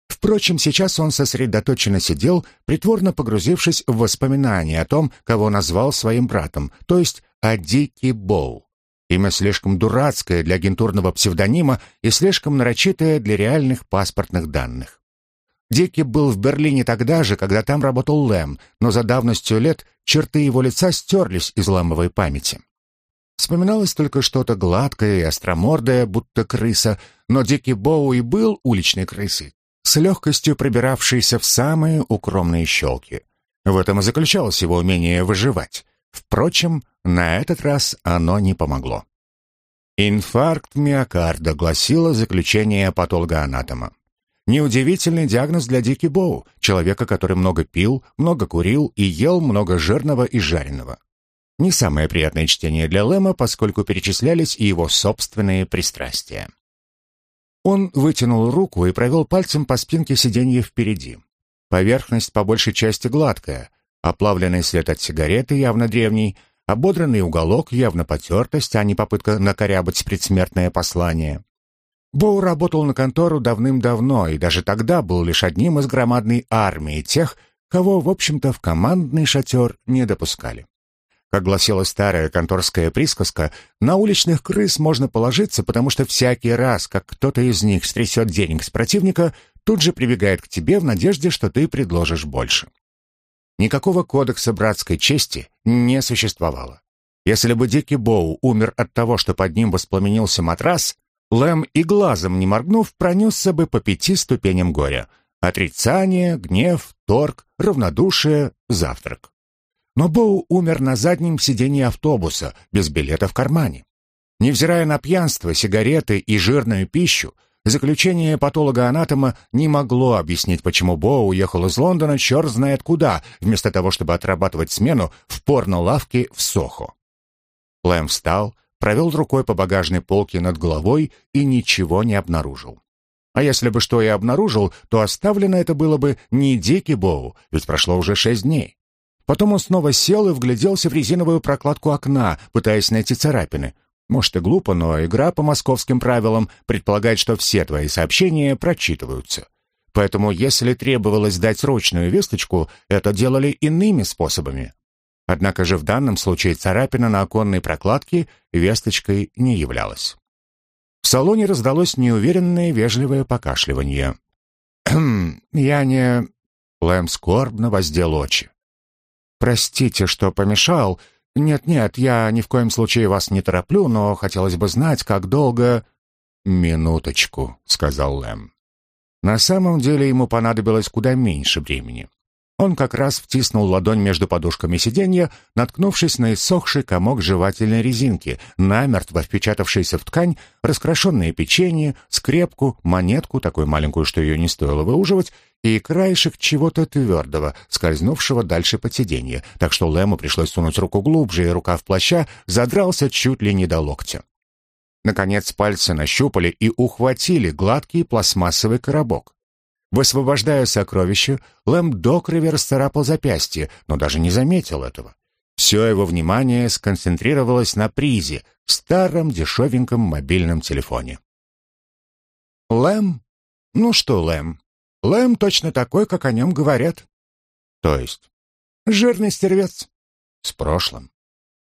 Впрочем, сейчас он сосредоточенно сидел, притворно погрузившись в воспоминания о том, кого назвал своим братом, то есть о Дики Боу. Имя слишком дурацкое для агентурного псевдонима и слишком нарочитое для реальных паспортных данных. Дикий был в Берлине тогда же, когда там работал Лэм, но за давностью лет черты его лица стерлись из ламовой памяти. Вспоминалось только что-то гладкое и остромордое, будто крыса, но Дикий Боу и был уличной крысой, с легкостью пробиравшейся в самые укромные щелки. В этом и заключалось его умение выживать. Впрочем, на этот раз оно не помогло. Инфаркт миокарда гласило заключение патологоанатома. Неудивительный диагноз для Дики Боу, человека, который много пил, много курил и ел много жирного и жареного. Не самое приятное чтение для Лэма, поскольку перечислялись и его собственные пристрастия. Он вытянул руку и провел пальцем по спинке сиденья впереди. Поверхность по большей части гладкая, оплавленный след от сигареты, явно древний, ободранный уголок, явно потертость, а не попытка накорябать предсмертное послание. Боу работал на контору давным-давно и даже тогда был лишь одним из громадной армии тех, кого, в общем-то, в командный шатер не допускали. Как гласила старая конторская присказка, на уличных крыс можно положиться, потому что всякий раз, как кто-то из них стрясет денег с противника, тут же прибегает к тебе в надежде, что ты предложишь больше. Никакого кодекса братской чести не существовало. Если бы Дикий Боу умер от того, что под ним воспламенился матрас, Лэм и глазом не моргнув пронесся бы по пяти ступеням горя. Отрицание, гнев, торг, равнодушие, завтрак. Но Боу умер на заднем сиденье автобуса, без билета в кармане. Невзирая на пьянство, сигареты и жирную пищу, заключение патолога-анатома не могло объяснить, почему Боу уехал из Лондона черт знает куда, вместо того, чтобы отрабатывать смену в порно-лавке в Сохо. Лэм встал, провел рукой по багажной полке над головой и ничего не обнаружил. А если бы что и обнаружил, то оставлено это было бы не Дики Боу, ведь прошло уже шесть дней. Потом он снова сел и вгляделся в резиновую прокладку окна, пытаясь найти царапины. Может и глупо, но игра по московским правилам предполагает, что все твои сообщения прочитываются. Поэтому, если требовалось дать срочную весточку, это делали иными способами. Однако же в данном случае царапина на оконной прокладке весточкой не являлась. В салоне раздалось неуверенное вежливое покашливание. «Хм, я не...» Лэм скорбно воздел очи. «Простите, что помешал. Нет-нет, я ни в коем случае вас не тороплю, но хотелось бы знать, как долго...» «Минуточку», — сказал Лэм. На самом деле ему понадобилось куда меньше времени. Он как раз втиснул ладонь между подушками сиденья, наткнувшись на иссохший комок жевательной резинки, намертво впечатавшийся в ткань, раскрошенное печенье, скрепку, монетку, такую маленькую, что ее не стоило выуживать, и краешек чего-то твердого, скользнувшего дальше под сиденье, так что Лэму пришлось сунуть руку глубже, и рукав плаща задрался чуть ли не до локтя. Наконец пальцы нащупали и ухватили гладкий пластмассовый коробок. Высвобождая сокровище, Лэм до крови расцарапал запястье, но даже не заметил этого. Все его внимание сконцентрировалось на призе, старом дешевеньком мобильном телефоне. Лэм? Ну что Лэм? Лэм точно такой, как о нем говорят. То есть? Жирный стервец. С прошлым.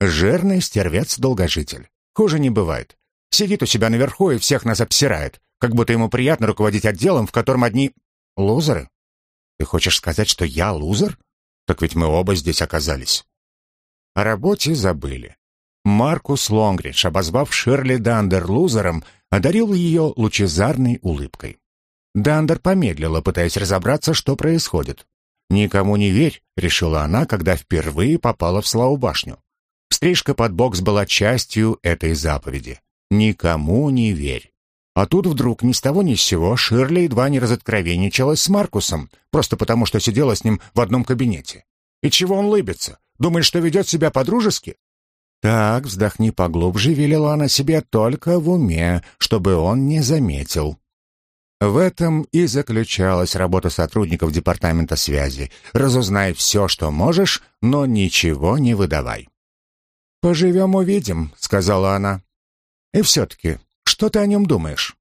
Жирный стервец-долгожитель. Хуже не бывает. Сидит у себя наверху и всех нас обсирает, как будто ему приятно руководить отделом, в котором одни Лузеры? Ты хочешь сказать, что я лузер? Так ведь мы оба здесь оказались. О работе забыли. Маркус Лонгридж, обозвав Ширли Дандер лузером, одарил ее лучезарной улыбкой. Дандер помедлила, пытаясь разобраться, что происходит. «Никому не верь», — решила она, когда впервые попала в Славу башню. Стрижка под бокс была частью этой заповеди. «Никому не верь». А тут вдруг ни с того ни с сего Ширли едва не разоткровенничалась с Маркусом, просто потому что сидела с ним в одном кабинете. И чего он лыбится? Думает, что ведет себя по-дружески? Так, вздохни поглубже, велела она себе только в уме, чтобы он не заметил. В этом и заключалась работа сотрудников департамента связи. Разузнай все, что можешь, но ничего не выдавай. «Поживем-увидим», — сказала она. «И все-таки, что ты о нем думаешь?»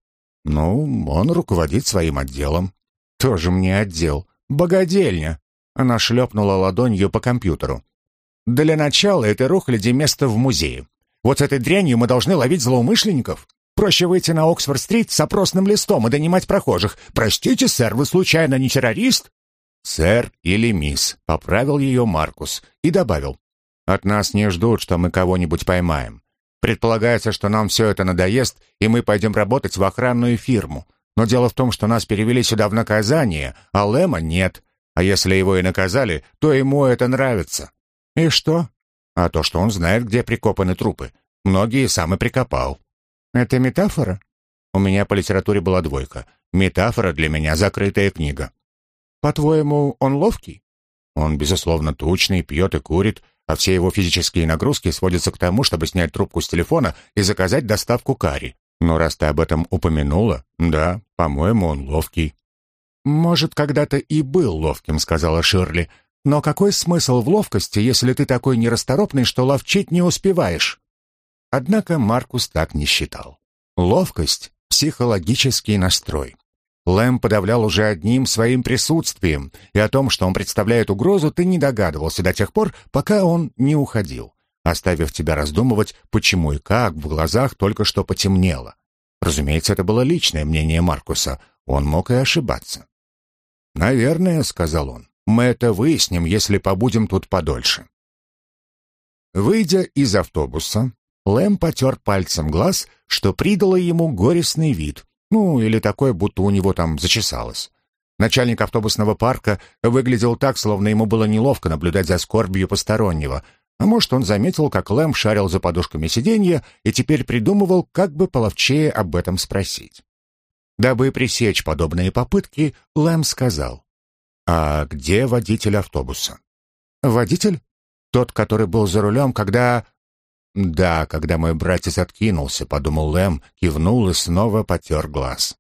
«Ну, он руководит своим отделом». «Тоже мне отдел. Богадельня». Она шлепнула ладонью по компьютеру. «Для начала этой рухляди место в музее. Вот с этой дрянью мы должны ловить злоумышленников. Проще выйти на Оксфорд-стрит с опросным листом и донимать прохожих. Простите, сэр, вы случайно не террорист? Сэр или мисс, поправил ее Маркус и добавил. От нас не ждут, что мы кого-нибудь поймаем. Предполагается, что нам все это надоест, и мы пойдем работать в охранную фирму. Но дело в том, что нас перевели сюда в наказание, а Лэма нет. А если его и наказали, то ему это нравится. И что? А то, что он знает, где прикопаны трупы. Многие сам и прикопал. Это метафора? У меня по литературе была двойка. Метафора для меня закрытая книга. По-твоему, он ловкий? Он, безусловно, тучный, пьет и курит, а все его физические нагрузки сводятся к тому, чтобы снять трубку с телефона и заказать доставку карри. Но раз ты об этом упомянула, да, по-моему, он ловкий. Может, когда-то и был ловким, сказала Ширли. Но какой смысл в ловкости, если ты такой нерасторопный, что ловчить не успеваешь? Однако Маркус так не считал. Ловкость психологический настрой. Лэм подавлял уже одним своим присутствием, и о том, что он представляет угрозу, ты не догадывался до тех пор, пока он не уходил, оставив тебя раздумывать, почему и как в глазах только что потемнело. Разумеется, это было личное мнение Маркуса, он мог и ошибаться. «Наверное», — сказал он, — «мы это выясним, если побудем тут подольше». Выйдя из автобуса, Лэм потер пальцем глаз, что придало ему горестный вид, ну, или такое, будто у него там зачесалось. Начальник автобусного парка выглядел так, словно ему было неловко наблюдать за скорбью постороннего. А может, он заметил, как Лэм шарил за подушками сиденья и теперь придумывал, как бы половчее об этом спросить. Дабы пресечь подобные попытки, Лэм сказал, «А где водитель автобуса?» «Водитель? Тот, который был за рулем, когда...» «Да, когда мой братец откинулся», — подумал Лэм, кивнул и снова потер глаз.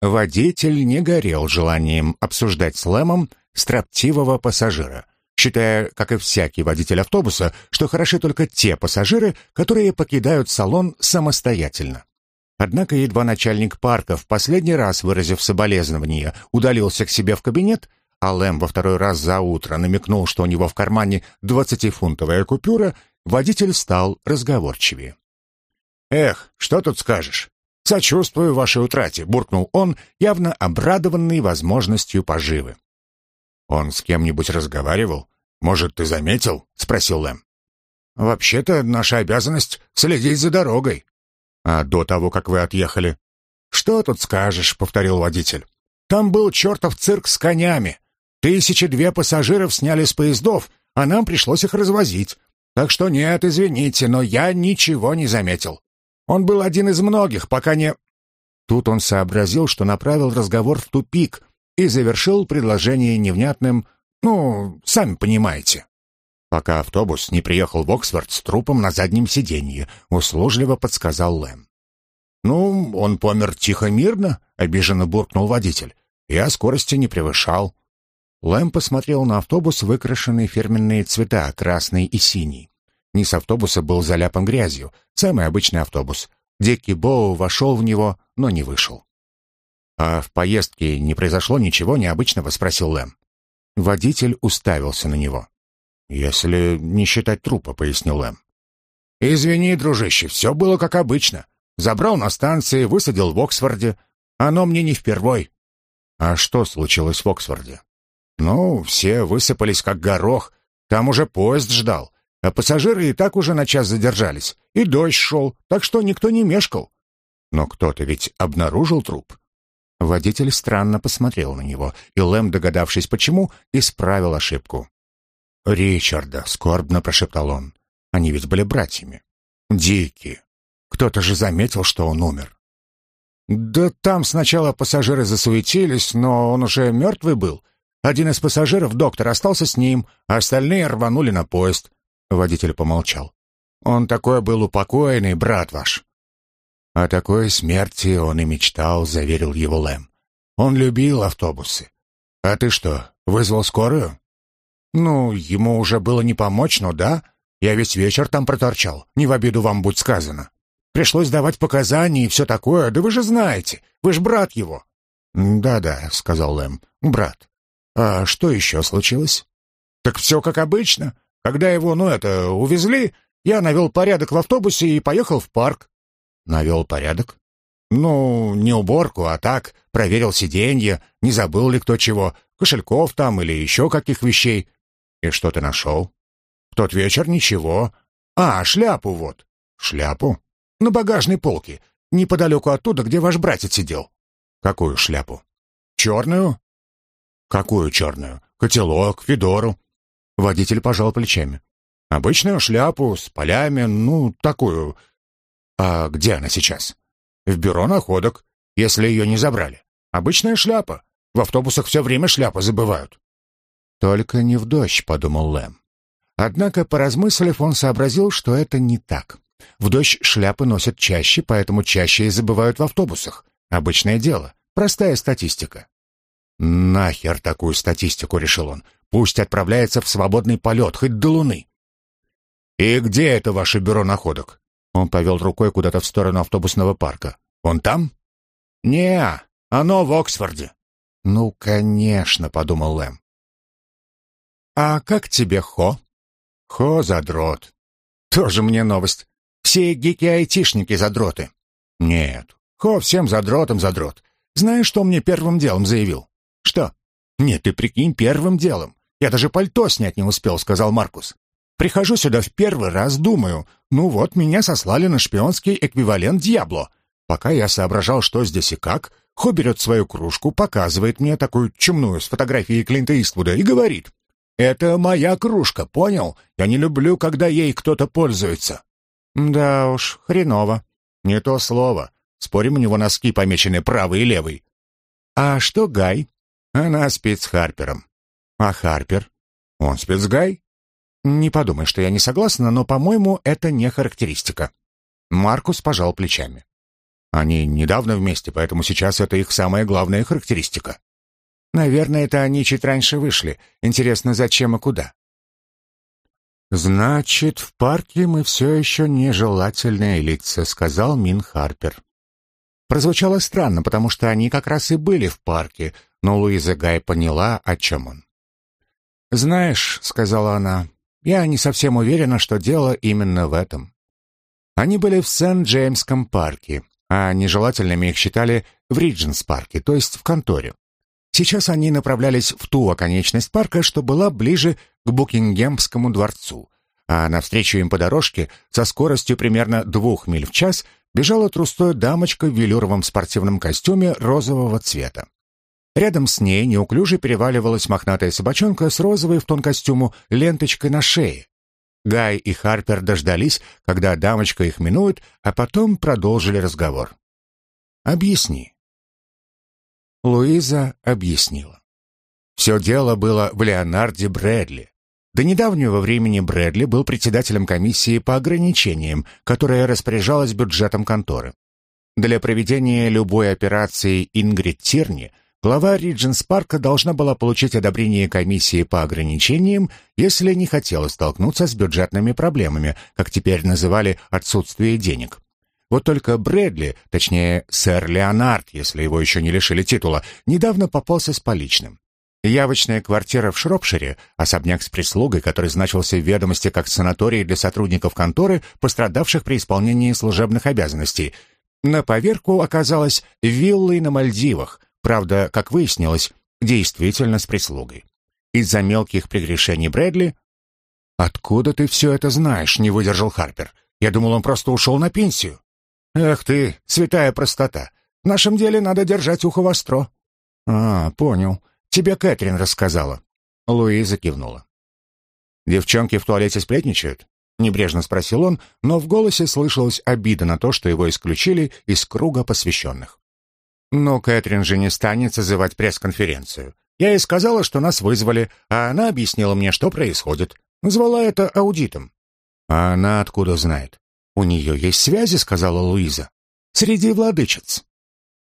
Водитель не горел желанием обсуждать с Лэмом строптивого пассажира, считая, как и всякий водитель автобуса, что хороши только те пассажиры, которые покидают салон самостоятельно. Однако едва начальник парка, в последний раз выразив соболезнование, удалился к себе в кабинет, а Лэм во второй раз за утро намекнул, что у него в кармане двадцатифунтовая купюра, Водитель стал разговорчивее. «Эх, что тут скажешь? Сочувствую вашей утрате», — буркнул он, явно обрадованный возможностью поживы. «Он с кем-нибудь разговаривал? Может, ты заметил?» — спросил Лэм. «Вообще-то наша обязанность — следить за дорогой». «А до того, как вы отъехали?» «Что тут скажешь?» — повторил водитель. «Там был чертов цирк с конями. Тысячи две пассажиров сняли с поездов, а нам пришлось их развозить. Так что нет, извините, но я ничего не заметил. Он был один из многих, пока не...» Тут он сообразил, что направил разговор в тупик и завершил предложение невнятным «ну, сами понимаете». Пока автобус не приехал в Оксфорд с трупом на заднем сиденье, услужливо подсказал Лэм. «Ну, он помер тихо-мирно», — обиженно буркнул водитель. «Я скорости не превышал». Лэм посмотрел на автобус, выкрашенный фирменные цвета, красный и синий. Низ автобуса был заляпан грязью, самый обычный автобус. Дикий Боу вошел в него, но не вышел. «А в поездке не произошло ничего необычного?» — спросил Лэм. Водитель уставился на него. «Если не считать трупа», — пояснил Лэм. «Извини, дружище, все было как обычно. Забрал на станции, высадил в Оксфорде. Оно мне не впервой». «А что случилось в Оксфорде?» Ну, все высыпались как горох. Там уже поезд ждал. А пассажиры и так уже на час задержались. И дождь шел, так что никто не мешкал. Но кто-то ведь обнаружил труп. Водитель странно посмотрел на него, и Лэм, догадавшись почему, исправил ошибку. «Ричарда», — скорбно прошептал он. «Они ведь были братьями. Дикие. Кто-то же заметил, что он умер». «Да там сначала пассажиры засуетились, но он уже мертвый был. Один из пассажиров, доктор, остался с ним, а остальные рванули на поезд. Водитель помолчал. Он такой был упокоенный, брат ваш. О такой смерти он и мечтал, заверил его Лэм. Он любил автобусы. А ты что, вызвал скорую? Ну, ему уже было не помочь, но да. Я весь вечер там проторчал, не в обиду вам будь сказано. Пришлось давать показания и все такое, да вы же знаете, вы ж брат его. «Да-да», — сказал Лэм, — «брат». А что еще случилось? Так все как обычно. Когда его, ну это, увезли, я навел порядок в автобусе и поехал в парк. Навел порядок? Ну, не уборку, а так, проверил сиденье, не забыл ли кто чего, кошельков там или еще каких вещей. И что ты нашел? В тот вечер ничего. А, шляпу вот. Шляпу? На багажной полке, неподалеку оттуда, где ваш братец сидел. Какую шляпу? Черную? Какую черную? Котелок, федору. Водитель пожал плечами. Обычную шляпу с полями, ну, такую. А где она сейчас? В бюро находок, если ее не забрали. Обычная шляпа. В автобусах все время шляпы забывают. Только не в дождь, подумал Лэм. Однако, поразмыслив, он сообразил, что это не так. В дождь шляпы носят чаще, поэтому чаще и забывают в автобусах. Обычное дело. Простая статистика. «Нахер такую статистику», — решил он. «Пусть отправляется в свободный полет, хоть до Луны». «И где это ваше бюро находок?» Он повел рукой куда-то в сторону автобусного парка. «Он там?» «Не, оно в Оксфорде». «Ну, конечно», — подумал Лэм. «А как тебе Хо?» «Хо задрот». «Тоже мне новость. Все гики-айтишники задроты». «Нет, Хо всем задротом задрот. Знаешь, что мне первым делом заявил?» «Что?» «Нет, ты прикинь, первым делом. Я даже пальто снять не успел», — сказал Маркус. «Прихожу сюда в первый раз, думаю, ну вот, меня сослали на шпионский эквивалент Дьябло. Пока я соображал, что здесь и как, Хо берет свою кружку, показывает мне такую чумную с фотографией Клинта Иствуда и говорит, «Это моя кружка, понял? Я не люблю, когда ей кто-то пользуется». «Да уж, хреново». «Не то слово. Спорим, у него носки помечены правый и левый». «А что Гай?» Она спит с Харпером. А Харпер? Он спит с Гай? Не подумай, что я не согласна, но, по-моему, это не характеристика. Маркус пожал плечами. Они недавно вместе, поэтому сейчас это их самая главная характеристика. Наверное, это они чуть раньше вышли. Интересно, зачем и куда? «Значит, в парке мы все еще нежелательные лица», — сказал Мин Харпер. Прозвучало странно, потому что они как раз и были в парке, но Луиза Гай поняла, о чем он. «Знаешь», — сказала она, — «я не совсем уверена, что дело именно в этом». Они были в Сент-Джеймском парке, а нежелательными их считали в Ридженс-парке, то есть в конторе. Сейчас они направлялись в ту оконечность парка, что была ближе к Букингемскому дворцу, а навстречу им по дорожке со скоростью примерно двух миль в час бежала трустой дамочка в велюровом спортивном костюме розового цвета. Рядом с ней неуклюже переваливалась мохнатая собачонка с розовой в тон костюму ленточкой на шее. Гай и Харпер дождались, когда дамочка их минует, а потом продолжили разговор. «Объясни». Луиза объяснила. Все дело было в Леонарде Брэдли. До недавнего времени Брэдли был председателем комиссии по ограничениям, которая распоряжалась бюджетом конторы. Для проведения любой операции Ингрид Тирни Глава Ридженс Парка должна была получить одобрение комиссии по ограничениям, если не хотела столкнуться с бюджетными проблемами, как теперь называли отсутствие денег. Вот только Брэдли, точнее, сэр Леонард, если его еще не лишили титула, недавно попался с поличным. Явочная квартира в Шропшире, особняк с прислугой, который значился в ведомости как санаторий для сотрудников конторы, пострадавших при исполнении служебных обязанностей, на поверку оказалась виллой на Мальдивах, Правда, как выяснилось, действительно с прислугой. Из-за мелких прегрешений Брэдли... «Откуда ты все это знаешь?» — не выдержал Харпер. «Я думал, он просто ушел на пенсию». «Эх ты, святая простота. В нашем деле надо держать ухо востро». «А, понял. Тебе Кэтрин рассказала». Луиза кивнула. «Девчонки в туалете сплетничают?» — небрежно спросил он, но в голосе слышалась обида на то, что его исключили из круга посвященных. Но Кэтрин же не станет созывать пресс-конференцию. Я ей сказала, что нас вызвали, а она объяснила мне, что происходит. Назвала это аудитом. А она откуда знает? У нее есть связи, сказала Луиза. Среди владычиц.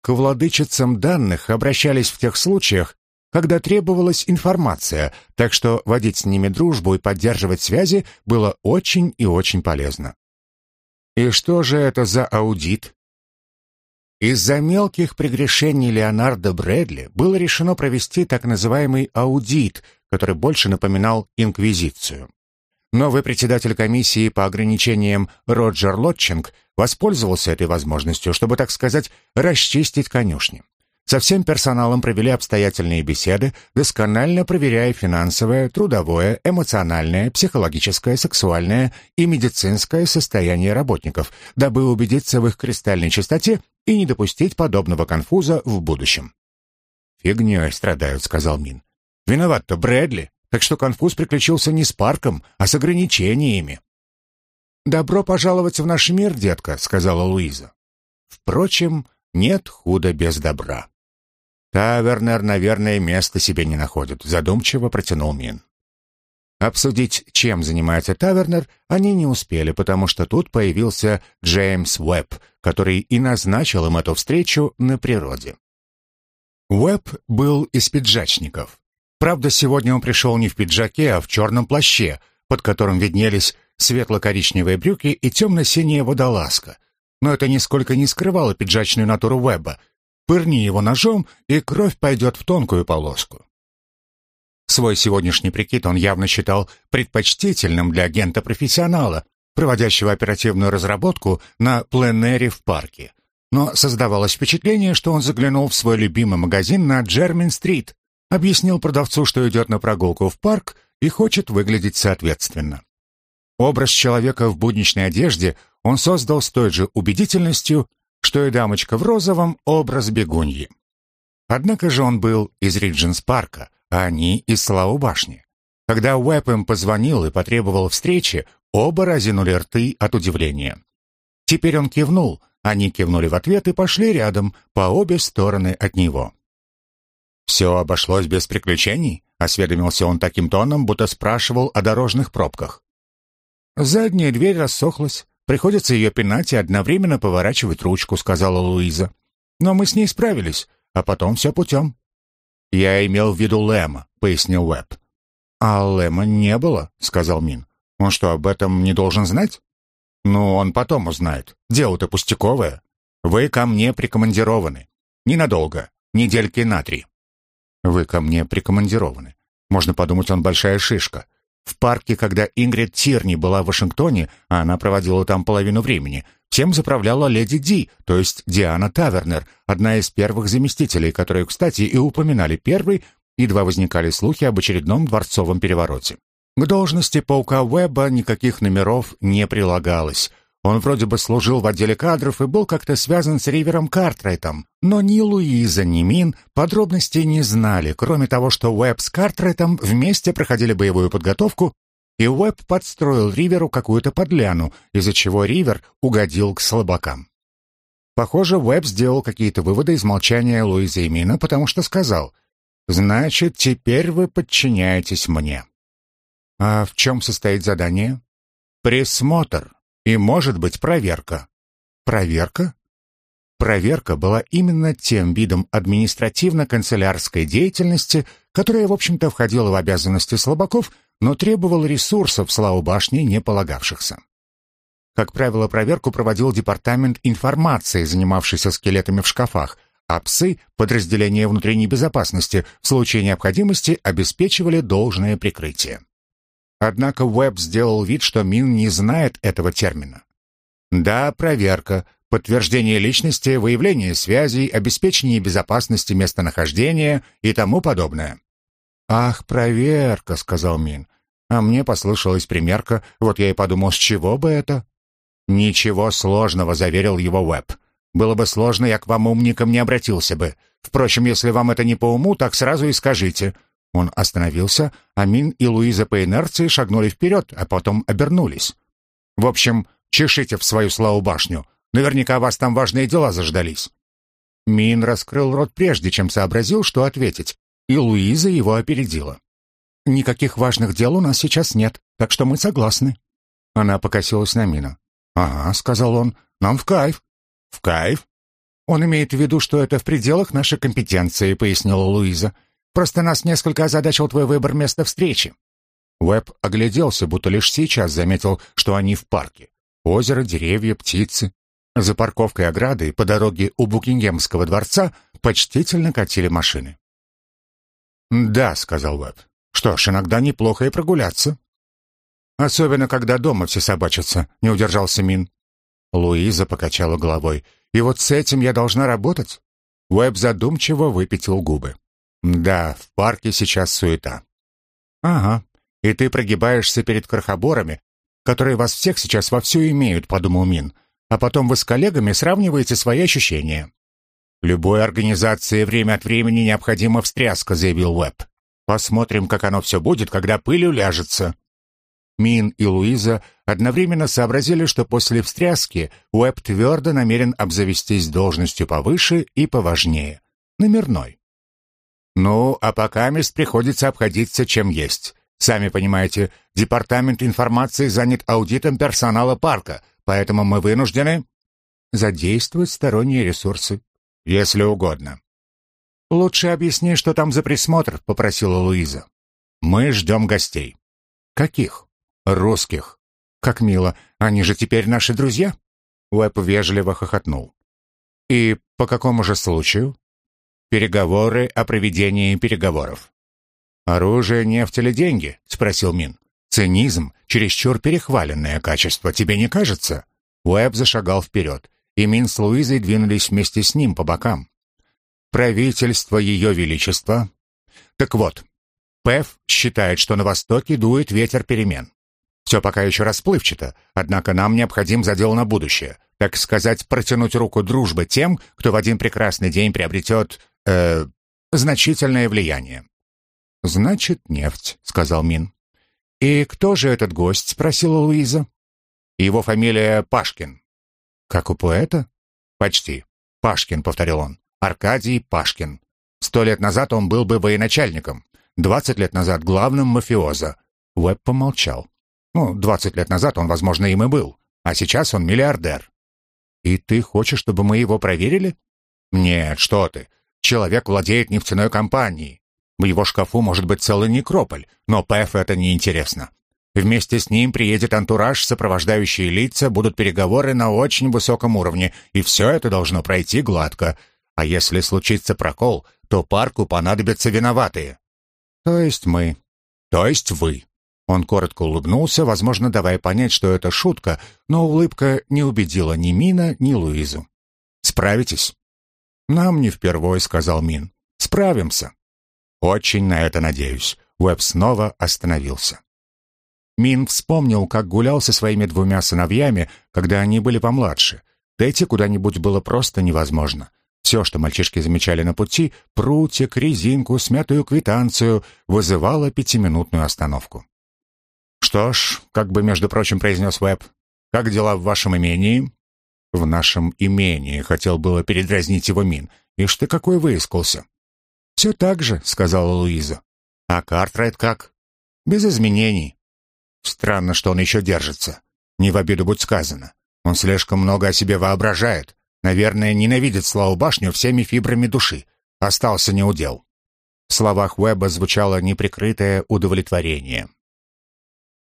К владычицам данных обращались в тех случаях, когда требовалась информация, так что водить с ними дружбу и поддерживать связи было очень и очень полезно. И что же это за аудит? Из-за мелких прегрешений Леонардо Брэдли было решено провести так называемый аудит, который больше напоминал инквизицию. Новый председатель комиссии по ограничениям Роджер Лотчинг, воспользовался этой возможностью, чтобы, так сказать, расчистить конюшни. Со всем персоналом провели обстоятельные беседы, досконально проверяя финансовое, трудовое, эмоциональное, психологическое, сексуальное и медицинское состояние работников, дабы убедиться в их кристальной чистоте и не допустить подобного конфуза в будущем. «Фигней страдают», — сказал Мин. «Виноват-то Брэдли, так что конфуз приключился не с парком, а с ограничениями». «Добро пожаловать в наш мир, детка», — сказала Луиза. «Впрочем, нет худа без добра». «Тавернер, наверное, места себе не находит», — задумчиво протянул Мин. Обсудить, чем занимается Тавернер, они не успели, потому что тут появился Джеймс Уэбб, который и назначил им эту встречу на природе. Уэбб был из пиджачников. Правда, сегодня он пришел не в пиджаке, а в черном плаще, под которым виднелись светло-коричневые брюки и темно-синяя водолазка. Но это нисколько не скрывало пиджачную натуру Уэбба — Пырни его ножом, и кровь пойдет в тонкую полоску. Свой сегодняшний прикид он явно считал предпочтительным для агента-профессионала, проводящего оперативную разработку на пленэре в парке. Но создавалось впечатление, что он заглянул в свой любимый магазин на Джермин-стрит, объяснил продавцу, что идет на прогулку в парк и хочет выглядеть соответственно. Образ человека в будничной одежде он создал с той же убедительностью, что и дамочка в розовом — образ бегуньи. Однако же он был из Ридженс-парка, они из Слау-башни. Когда Уэбб позвонил и потребовал встречи, оба разинули рты от удивления. Теперь он кивнул, они кивнули в ответ и пошли рядом, по обе стороны от него. «Все обошлось без приключений?» — осведомился он таким тоном, будто спрашивал о дорожных пробках. Задняя дверь рассохлась, Приходится ее пинать и одновременно поворачивать ручку», — сказала Луиза. «Но мы с ней справились, а потом все путем». «Я имел в виду Лэма», — пояснил Уэбб. «А Лэма не было», — сказал Мин. «Он что, об этом не должен знать?» «Ну, он потом узнает. Дело-то пустяковое. Вы ко мне прикомандированы. Ненадолго. Недельки на три». «Вы ко мне прикомандированы. Можно подумать, он большая шишка. В парке, когда Ингрид Тирни была в Вашингтоне, а она проводила там половину времени, всем заправляла леди Ди, то есть Диана Тавернер, одна из первых заместителей, которую, кстати, и упоминали первый, едва возникали слухи об очередном дворцовом перевороте. К должности паука Уэбба никаких номеров не прилагалось, он вроде бы служил в отделе кадров и был как-то связан с Ривером Картрайтом, но ни Луиза, ни Мин подробностей не знали, кроме того, что Уэбб с Картрайтом вместе проходили боевую подготовку, и Уэбб подстроил Риверу какую-то подляну, из-за чего Ривер угодил к слабакам. Похоже, Уэбб сделал какие-то выводы из молчания Луизы и Мина, потому что сказал, «Значит, теперь вы подчиняетесь мне». «А в чем состоит задание?» «Присмотр», и, может быть, проверка. Проверка? Проверка была именно тем видом административно-канцелярской деятельности, которая, в общем-то, входила в обязанности слабаков, но требовала ресурсов славу башни, не полагавшихся. Как правило, проверку проводил департамент информации, занимавшийся скелетами в шкафах, а псы, подразделения внутренней безопасности, в случае необходимости обеспечивали должное прикрытие. Однако Уэбб сделал вид, что Мин не знает этого термина. Да, проверка, подтверждение личности, выявление связей, обеспечение безопасности местонахождения и тому подобное. «Ах, проверка», — сказал Мин. А мне послышалась примерка, вот я и подумал, с чего бы это? «Ничего сложного», — заверил его Уэбб. «Было бы сложно, я к вам умникам не обратился бы. Впрочем, если вам это не по уму, так сразу и скажите. Он остановился, а Мин и Луиза по инерции шагнули вперед, а потом обернулись. «В общем, чешите в свою славу башню. Наверняка вас там важные дела заждались». Мин раскрыл рот прежде, чем сообразил, что ответить, и Луиза его опередила. «Никаких важных дел у нас сейчас нет, так что мы согласны». Она покосилась на Мина. «Ага», — сказал он, — «нам в кайф». «В кайф?» «Он имеет в виду, что это в пределах нашей компетенции», — пояснила Луиза. Просто нас несколько озадачил твой выбор места встречи». Уэб огляделся, будто лишь сейчас заметил, что они в парке. Озеро, деревья, птицы. За парковкой ограды по дороге у Букингемского дворца почтительно катили машины. «Да», — сказал Уэб. «Что ж, иногда неплохо и прогуляться». «Особенно, когда дома все собачатся», — не удержался Мин. Луиза покачала головой. «И вот с этим я должна работать?» Уэб задумчиво выпятил губы. «Да, в парке сейчас суета». «Ага, и ты прогибаешься перед крохоборами, которые вас всех сейчас вовсю имеют», — подумал Мин. «А потом вы с коллегами сравниваете свои ощущения». «Любой организации время от времени необходима встряска», — заявил Уэб. «Посмотрим, как оно все будет, когда пыль уляжется». Мин и Луиза одновременно сообразили, что после встряски Уэб твердо намерен обзавестись должностью повыше и поважнее — номерной. «Ну, а пока мест приходится обходиться чем есть. Сами понимаете, департамент информации занят аудитом персонала парка, поэтому мы вынуждены задействовать сторонние ресурсы, если угодно». «Лучше объясни, что там за присмотр», — попросила Луиза. «Мы ждем гостей». «Каких?» «Русских». «Как мило. Они же теперь наши друзья?» Уэб вежливо хохотнул. «И по какому же случаю?» «Переговоры о проведении переговоров». «Оружие, нефть или деньги?» — спросил Мин. «Цинизм — чересчур перехваленное качество, тебе не кажется?» Уэб зашагал вперед, и Мин с Луизой двинулись вместе с ним по бокам. «Правительство Ее Величества...» «Так вот, Пэф считает, что на Востоке дует ветер перемен. Все пока еще расплывчато, однако нам необходим задел на будущее. Так сказать, протянуть руку дружбы тем, кто в один прекрасный день приобретет... Э, значительное влияние. «Значит, нефть», — сказал Мин. «И кто же этот гость?» — спросила Луиза. «Его фамилия Пашкин». «Как у поэта?» «Почти. Пашкин», — повторил он. «Аркадий Пашкин. Сто лет назад он был бы военачальником. Двадцать лет назад главным мафиоза». Уэбб помолчал. Ну, двадцать лет назад он, возможно, им и был, а сейчас он миллиардер. И ты хочешь, чтобы мы его проверили? Нет, что ты. Человек владеет нефтяной компанией. В его шкафу может быть целый некрополь, но ПЭФ это не интересно. Вместе с ним приедет антураж, сопровождающие лица, будут переговоры на очень высоком уровне, и все это должно пройти гладко. А если случится прокол, то парку понадобятся виноватые. То есть мы. То есть вы. Он коротко улыбнулся, возможно, давая понять, что это шутка, но улыбка не убедила ни Мина, ни Луизу. «Справитесь?» «Нам не впервой», — сказал Мин. «Справимся». «Очень на это надеюсь». Уэб снова остановился. Мин вспомнил, как гулял со своими двумя сыновьями, когда они были помладше. Дойти куда-нибудь было просто невозможно. Все, что мальчишки замечали на пути, прутик, резинку, смятую квитанцию, вызывало пятиминутную остановку. «Что ж», — как бы, между прочим, произнес Веб, — «как дела в вашем имении?» «В нашем имении», — хотел было передразнить его Мин. «Ишь ты какой выискался!» «Все так же», — сказала Луиза. «А Картрайт как?» «Без изменений». «Странно, что он еще держится. Не в обиду будь сказано. Он слишком много о себе воображает. Наверное, ненавидит Славу башню всеми фибрами души. Остался неудел». В словах Уэба звучало неприкрытое удовлетворение.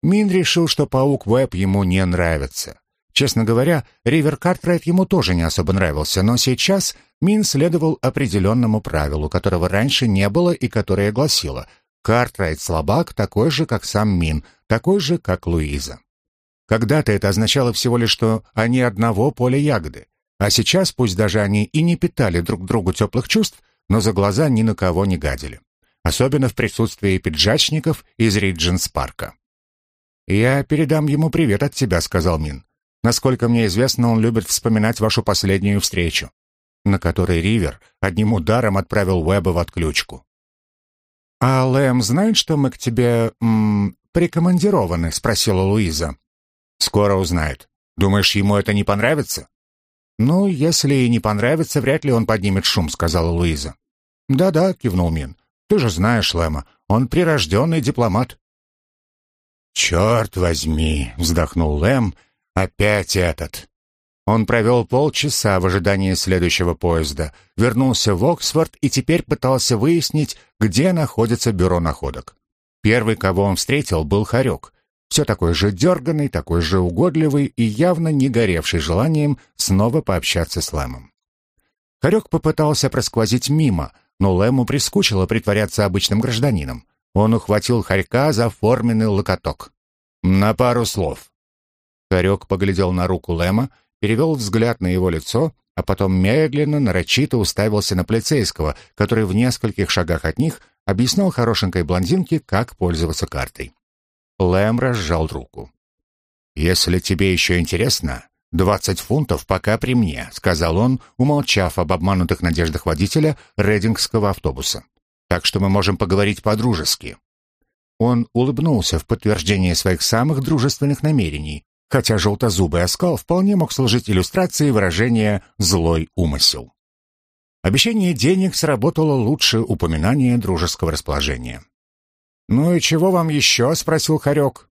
Мин решил, что паук Веб ему не нравится. Честно говоря, Ривер Картрайт ему тоже не особо нравился, но сейчас Мин следовал определенному правилу, которого раньше не было и которое гласило «Картрайт слабак такой же, как сам Мин, такой же, как Луиза». Когда-то это означало всего лишь, что они одного поля ягоды, а сейчас, пусть даже они и не питали друг другу теплых чувств, но за глаза ни на кого не гадили. Особенно в присутствии пиджачников из Ридженс-парка. «Я передам ему привет от тебя», — сказал Мин. «Насколько мне известно, он любит вспоминать вашу последнюю встречу, на которой Ривер одним ударом отправил Уэба в отключку». «А Лэм знает, что мы к тебе м, прикомандированы?» — спросила Луиза. «Скоро узнает. Думаешь, ему это не понравится?» «Ну, если и не понравится, вряд ли он поднимет шум», — сказала Луиза. «Да-да», — кивнул Мин. «Ты же знаешь Лэма, он прирожденный дипломат». «Черт возьми!» — вздохнул Лэм. «Опять этот!» Он провел полчаса в ожидании следующего поезда, вернулся в Оксфорд и теперь пытался выяснить, где находится бюро находок. Первый, кого он встретил, был Харек. Все такой же дерганный, такой же угодливый и явно не горевший желанием снова пообщаться с Лэмом. Харек попытался просквозить мимо, но Лэму прискучило притворяться обычным гражданином. Он ухватил хорька за форменный локоток. «На пару слов». Хорек поглядел на руку Лэма, перевел взгляд на его лицо, а потом медленно, нарочито уставился на полицейского, который в нескольких шагах от них объяснял хорошенькой блондинке, как пользоваться картой. Лэм разжал руку. «Если тебе еще интересно, двадцать фунтов пока при мне», — сказал он, умолчав об обманутых надеждах водителя рейдингского автобуса. «Так что мы можем поговорить по-дружески». Он улыбнулся в подтверждение своих самых дружественных намерений, хотя желтозубый оскал вполне мог служить иллюстрацией выражения «злой умысел». Обещание денег сработало лучше упоминания дружеского расположения. «Ну и чего вам еще?» — спросил Харек.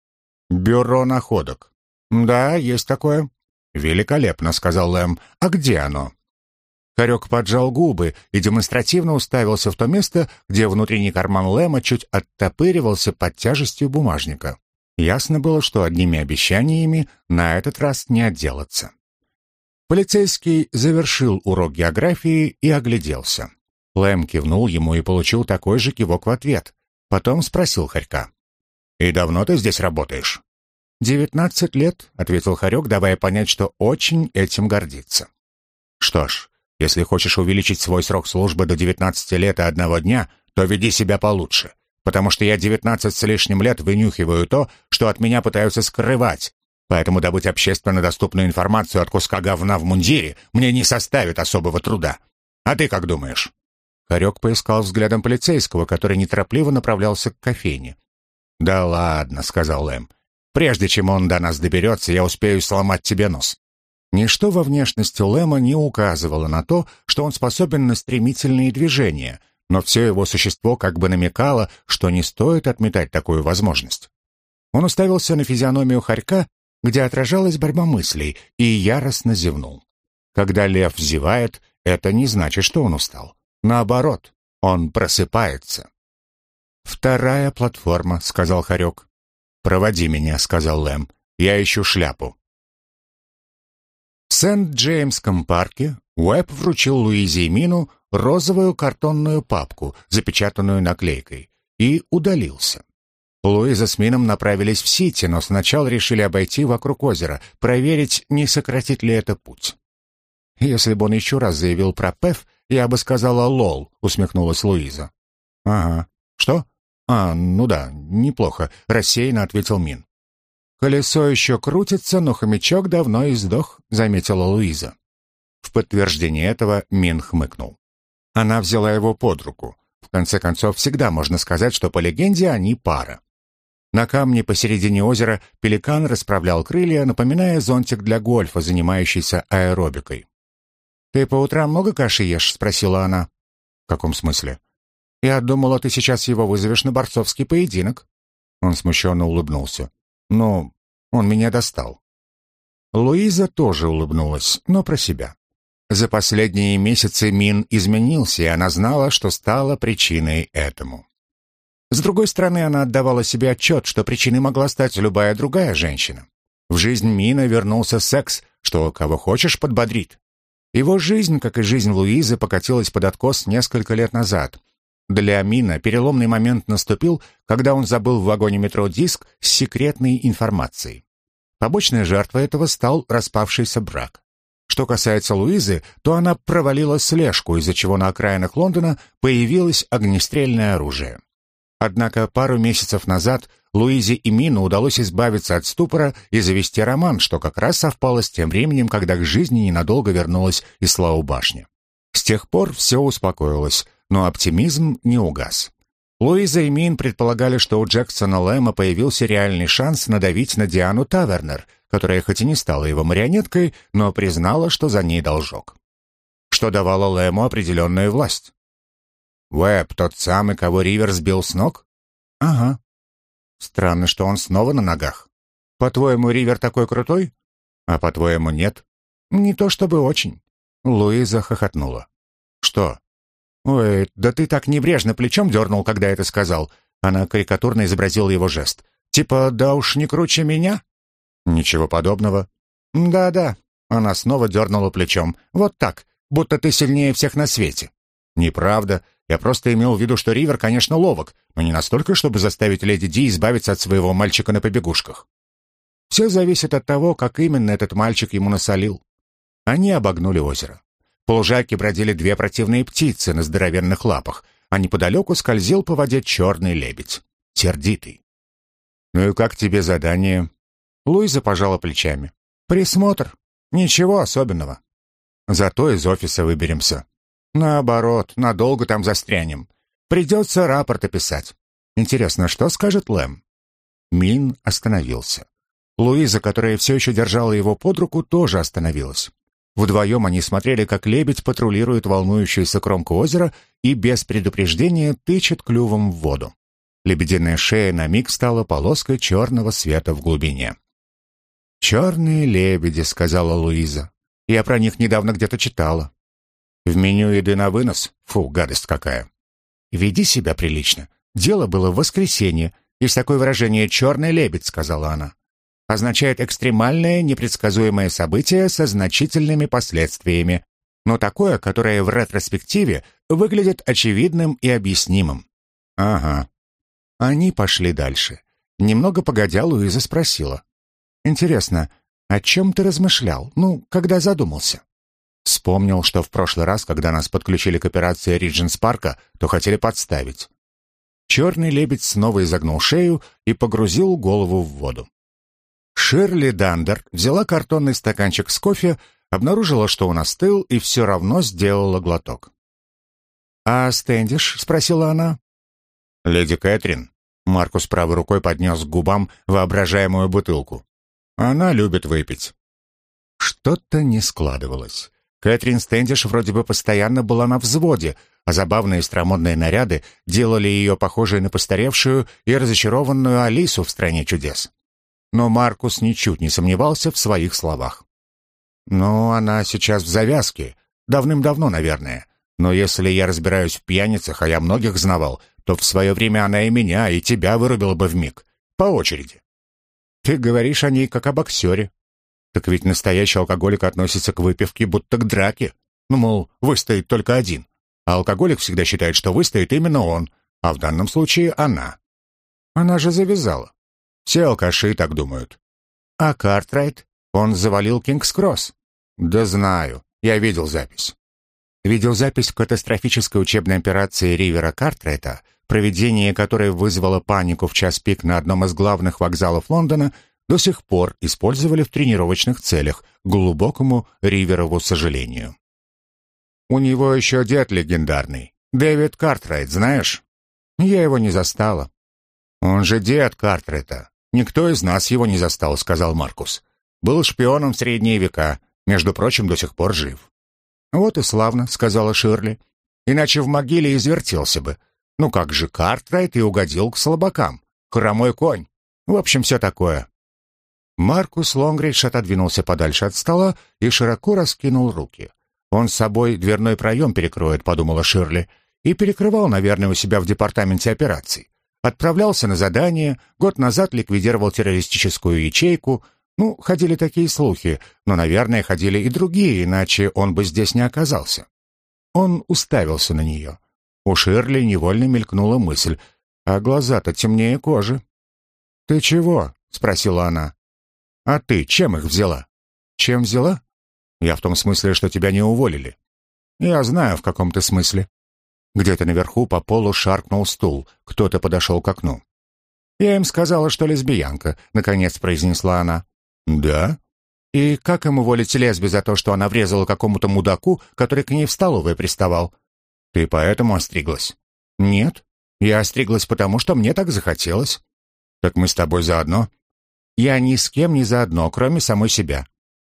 «Бюро находок». «Да, есть такое». «Великолепно», — сказал Лэм. «А где оно?» Харек поджал губы и демонстративно уставился в то место, где внутренний карман Лэма чуть оттопыривался под тяжестью бумажника. Ясно было, что одними обещаниями на этот раз не отделаться. Полицейский завершил урок географии и огляделся. Лэм кивнул ему и получил такой же кивок в ответ. Потом спросил Харька. «И давно ты здесь работаешь?» «Девятнадцать лет», — ответил Харек, давая понять, что очень этим гордится. «Что ж, если хочешь увеличить свой срок службы до девятнадцати лет и одного дня, то веди себя получше потому что я девятнадцать с лишним лет вынюхиваю то, что от меня пытаются скрывать. Поэтому добыть общественно доступную информацию от куска говна в мундире мне не составит особого труда. А ты как думаешь?» Харек поискал взглядом полицейского, который неторопливо направлялся к кофейне. «Да ладно», — сказал Лэм. «Прежде чем он до нас доберется, я успею сломать тебе нос». Ничто во внешности Лэма не указывало на то, что он способен на стремительные движения, но все его существо как бы намекало, что не стоит отметать такую возможность. Он уставился на физиономию хорька, где отражалась борьба мыслей, и яростно зевнул. Когда лев зевает, это не значит, что он устал. Наоборот, он просыпается. «Вторая платформа», — сказал Харек. «Проводи меня», — сказал Лэм. «Я ищу шляпу». В Сент-Джеймском парке Уэбб вручил Луизе и Мину розовую картонную папку, запечатанную наклейкой, и удалился. Луиза с Мином направились в Сити, но сначала решили обойти вокруг озера, проверить, не сократит ли это путь. «Если бы он еще раз заявил про ПЭФ, я бы сказала «лол», — усмехнулась Луиза. «Ага. Что? А, ну да, неплохо», — рассеянно ответил Мин. «Колесо еще крутится, но хомячок давно издох», — заметила Луиза. В подтверждение этого Мин хмыкнул. Она взяла его под руку. В конце концов, всегда можно сказать, что по легенде они пара. На камне посередине озера пеликан расправлял крылья, напоминая зонтик для гольфа, занимающийся аэробикой. «Ты по утрам много каши ешь?» — спросила она. «В каком смысле?» «Я думала, ты сейчас его вызовешь на борцовский поединок». Он смущенно улыбнулся. «Ну, он меня достал». Луиза тоже улыбнулась, но про себя. За последние месяцы Мин изменился, и она знала, что стала причиной этому. С другой стороны, она отдавала себе отчет, что причиной могла стать любая другая женщина. В жизнь Мина вернулся секс, что кого хочешь подбодрит. Его жизнь, как и жизнь Луизы, покатилась под откос несколько лет назад. Для Мина переломный момент наступил, когда он забыл в вагоне метро диск с секретной информацией. Побочной жертвой этого стал распавшийся брак. Что касается Луизы, то она провалила слежку, из-за чего на окраинах Лондона появилось огнестрельное оружие. Однако пару месяцев назад Луизе и Мину удалось избавиться от ступора и завести роман, что как раз совпало с тем временем, когда к жизни ненадолго вернулась Ислау башня. С тех пор все успокоилось, но оптимизм не угас. Луиза и Мин предполагали, что у Джексона Лэма появился реальный шанс надавить на Диану Тавернер — которая хоть и не стала его марионеткой, но признала, что за ней должок. Что давало Лэму определенную власть. Уэб тот самый, кого Ривер сбил с ног? Ага. Странно, что он снова на ногах. По-твоему, Ривер такой крутой? А по-твоему, нет? Не то чтобы очень. Луиза хохотнула. Что? Ой, да ты так небрежно плечом дернул, когда это сказал. Она карикатурно изобразила его жест. Типа, да уж не круче меня? «Ничего подобного». «Да-да», — она снова дернула плечом. «Вот так, будто ты сильнее всех на свете». «Неправда. Я просто имел в виду, что Ривер, конечно, ловок, но не настолько, чтобы заставить леди Ди избавиться от своего мальчика на побегушках». «Все зависит от того, как именно этот мальчик ему насолил. Они обогнули озеро. По лужайке бродили две противные птицы на здоровенных лапах, а неподалеку скользил по воде черный лебедь, сердитый. «Ну и как тебе задание?» Луиза пожала плечами. «Присмотр. Ничего особенного. Зато из офиса выберемся. Наоборот, надолго там застрянем. Придется рапорт описать. Интересно, что скажет Лэм?» Мин остановился. Луиза, которая все еще держала его под руку, тоже остановилась. Вдвоем они смотрели, как лебедь патрулирует волнующуюся кромку озера и без предупреждения тычет клювом в воду. Лебединая шея на миг стала полоской черного света в глубине. «Черные лебеди», — сказала Луиза. «Я про них недавно где-то читала». «В меню еды на вынос? Фу, гадость какая!» «Веди себя прилично. Дело было в воскресенье. Есть такое выражение «черный лебедь», — сказала она. Означает экстремальное, непредсказуемое событие со значительными последствиями, но такое, которое в ретроспективе выглядит очевидным и объяснимым. Ага. Они пошли дальше. Немного погодя, Луиза спросила. «Интересно, о чем ты размышлял? Ну, когда задумался?» Вспомнил, что в прошлый раз, когда нас подключили к операции Ридженс Парка, то хотели подставить. Черный лебедь снова изогнул шею и погрузил голову в воду. Ширли Дандер взяла картонный стаканчик с кофе, обнаружила, что он остыл, и все равно сделала глоток. «А Стэндиш?» — спросила она. «Леди Кэтрин». Маркус правой рукой поднес к губам воображаемую бутылку. «Она любит выпить». Что-то не складывалось. Кэтрин Стэндиш вроде бы постоянно была на взводе, а забавные стромодные наряды делали ее похожей на постаревшую и разочарованную Алису в «Стране чудес». Но Маркус ничуть не сомневался в своих словах. «Ну, она сейчас в завязке. Давным-давно, наверное. Но если я разбираюсь в пьяницах, а я многих знавал, то в свое время она и меня, и тебя вырубила бы в миг. По очереди». «Ты говоришь о ней как о боксере», так ведь настоящий алкоголик относится к выпивке будто к драке. Ну, мол, выстоит только один. А алкоголик всегда считает, что выстоит именно он, а в данном случае она. Она же завязала. Все алкаши так думают. А Картрайт? Он завалил Кингс-Кросс. Да знаю. Я видел запись. Видел запись катастрофической учебной операции Ривера Картрайта, проведение которой вызвало панику в час пик на одном из главных вокзалов Лондона до сих пор использовали в тренировочных целях, к глубокому Риверову сожалению. У него еще дед легендарный, Дэвид Картрайт, знаешь? Я его не застала. Он же дед Картрайта. Никто из нас его не застал, сказал Маркус. Был шпионом в средние века, между прочим, до сих пор жив. Вот и славно, сказала Ширли. Иначе в могиле извертелся бы. Ну как же Картрайт и угодил к слабакам. Хромой конь. В общем, все такое. Маркус Лонгридж отодвинулся подальше от стола и широко раскинул руки. «Он с собой дверной проем перекроет», — подумала Ширли, и перекрывал, наверное, у себя в департаменте операций. Отправлялся на задание, год назад ликвидировал террористическую ячейку. Ну, ходили такие слухи, но, наверное, ходили и другие, иначе он бы здесь не оказался. Он уставился на нее. У Ширли невольно мелькнула мысль, а глаза-то темнее кожи. «Ты чего?» — спросила она. А ты чем их взяла? Чем взяла? Я в том смысле, что тебя не уволили. Я знаю, в каком ты смысле. Где-то наверху по полу шаркнул стул. Кто-то подошел к окну. Я им сказала, что лесбиянка, наконец произнесла она. Да? И как им уволить лесби за то, что она врезала какому-то мудаку, который к ней в столовой приставал? Ты поэтому остриглась? Нет. Я остриглась потому, что мне так захотелось. Так мы с тобой заодно. Я ни с кем не заодно, кроме самой себя».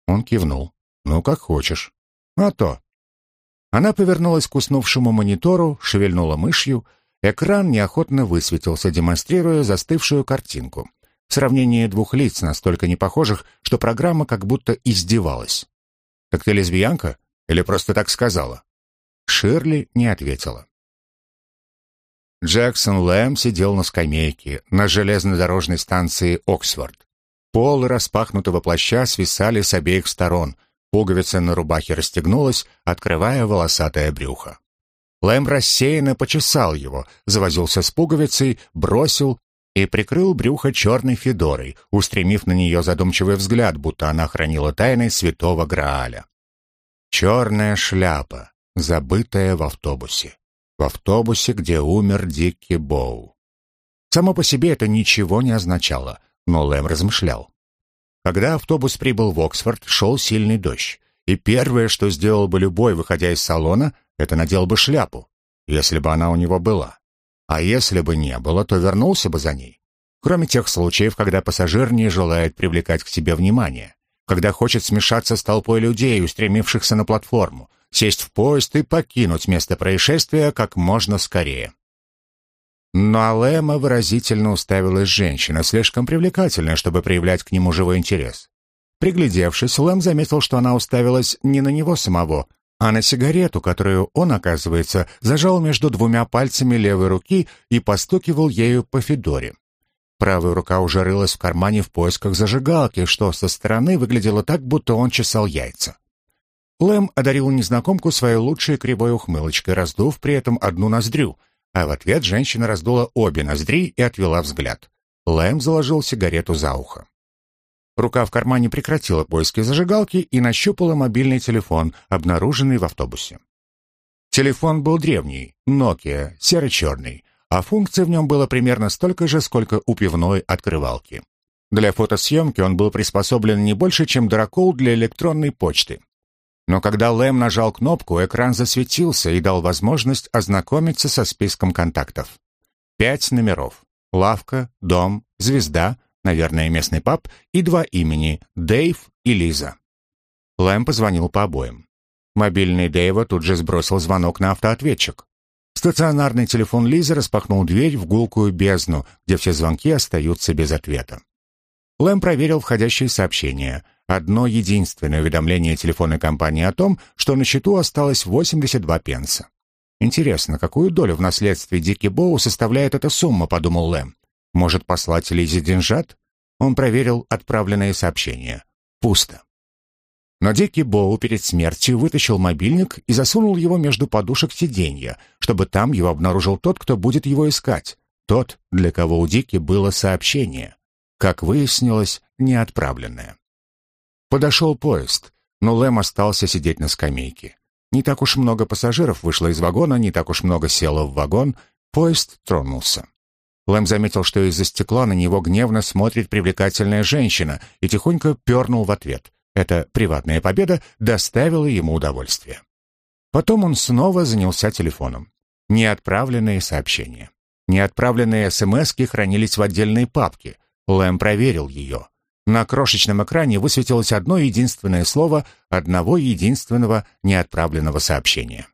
Он кивнул. «Ну, как хочешь». «А то». Она повернулась к уснувшему монитору, шевельнула мышью. Экран неохотно высветился, демонстрируя застывшую картинку. Сравнение двух лиц, настолько непохожих, что программа как будто издевалась. «Так ты лесбиянка? Или просто так сказала?» Ширли не ответила. Джексон Лэм сидел на скамейке на железнодорожной станции Оксфорд. Полы распахнутого плаща свисали с обеих сторон. Пуговица на рубахе расстегнулась, открывая волосатое брюхо. Лэм рассеянно почесал его, завозился с пуговицей, бросил и прикрыл брюхо черной федорой, устремив на нее задумчивый взгляд, будто она хранила тайны святого Грааля. Черная шляпа, забытая в автобусе. В автобусе, где умер Дикки Боу. Само по себе это ничего не означало, но Лэм размышлял. Когда автобус прибыл в Оксфорд, шел сильный дождь, и первое, что сделал бы любой, выходя из салона, это надел бы шляпу, если бы она у него была. А если бы не было, то вернулся бы за ней. Кроме тех случаев, когда пассажир не желает привлекать к себе внимание когда хочет смешаться с толпой людей, устремившихся на платформу, сесть в поезд и покинуть место происшествия как можно скорее. Но Алема выразительно уставилась женщина, слишком привлекательная, чтобы проявлять к нему живой интерес. Приглядевшись, Лэм заметил, что она уставилась не на него самого, а на сигарету, которую он, оказывается, зажал между двумя пальцами левой руки и постукивал ею по Федоре. Правая рука уже рылась в кармане в поисках зажигалки, что со стороны выглядело так, будто он чесал яйца. Лэм одарил незнакомку своей лучшей кривой ухмылочкой, раздув при этом одну ноздрю, а в ответ женщина раздула обе ноздри и отвела взгляд. Лэм заложил сигарету за ухо. Рука в кармане прекратила поиски зажигалки и нащупала мобильный телефон, обнаруженный в автобусе. Телефон был древний, Nokia, серо-черный, а функций в нем было примерно столько же, сколько у пивной открывалки. Для фотосъемки он был приспособлен не больше, чем дракол для электронной почты. Но когда Лэм нажал кнопку, экран засветился и дал возможность ознакомиться со списком контактов. Пять номеров. Лавка, дом, звезда, наверное, местный паб и два имени – Дэйв и Лиза. Лэм позвонил по обоим. Мобильный Дэйва тут же сбросил звонок на автоответчик. Стационарный телефон Лизы распахнул дверь в гулкую бездну, где все звонки остаются без ответа. Лэм проверил входящие сообщения. Одно единственное уведомление телефонной компании о том, что на счету осталось 82 пенса. «Интересно, какую долю в наследстве Дики Боу составляет эта сумма?» — подумал Лэм. «Может, послать Лизе деньжат?» Он проверил отправленные сообщения. Пусто. Но Дикий Боу перед смертью вытащил мобильник и засунул его между подушек сиденья, чтобы там его обнаружил тот, кто будет его искать. Тот, для кого у Дики было сообщение. Как выяснилось, неотправленное. Подошел поезд, но Лэм остался сидеть на скамейке. Не так уж много пассажиров вышло из вагона, не так уж много село в вагон. Поезд тронулся. Лэм заметил, что из-за стекла на него гневно смотрит привлекательная женщина и тихонько пернул в ответ. Эта приватная победа доставила ему удовольствие. Потом он снова занялся телефоном. Неотправленные сообщения. Неотправленные СМСки хранились в отдельной папке. Лэм проверил ее. На крошечном экране высветилось одно единственное слово одного единственного неотправленного сообщения.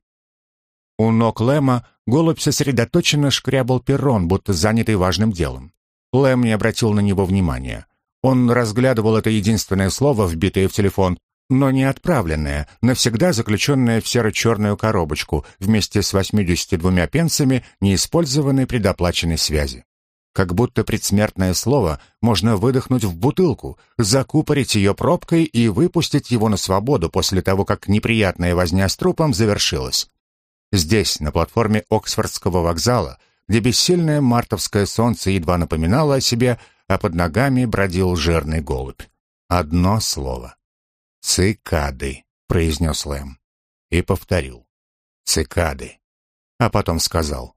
У ног Лэма голубь сосредоточенно шкрябал перрон, будто занятый важным делом. Лэм не обратил на него внимания. Он разглядывал это единственное слово, вбитое в телефон, но не отправленное, навсегда заключенное в серо-черную коробочку вместе с 82 пенсами неиспользованной предоплаченной связи. Как будто предсмертное слово можно выдохнуть в бутылку, закупорить ее пробкой и выпустить его на свободу после того, как неприятная возня с трупом завершилась. Здесь, на платформе Оксфордского вокзала, где бессильное мартовское солнце едва напоминало о себе, а под ногами бродил жирный голубь. Одно слово. «Цикады», — произнес Лэм. И повторил. «Цикады». А потом сказал.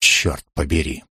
«Черт побери».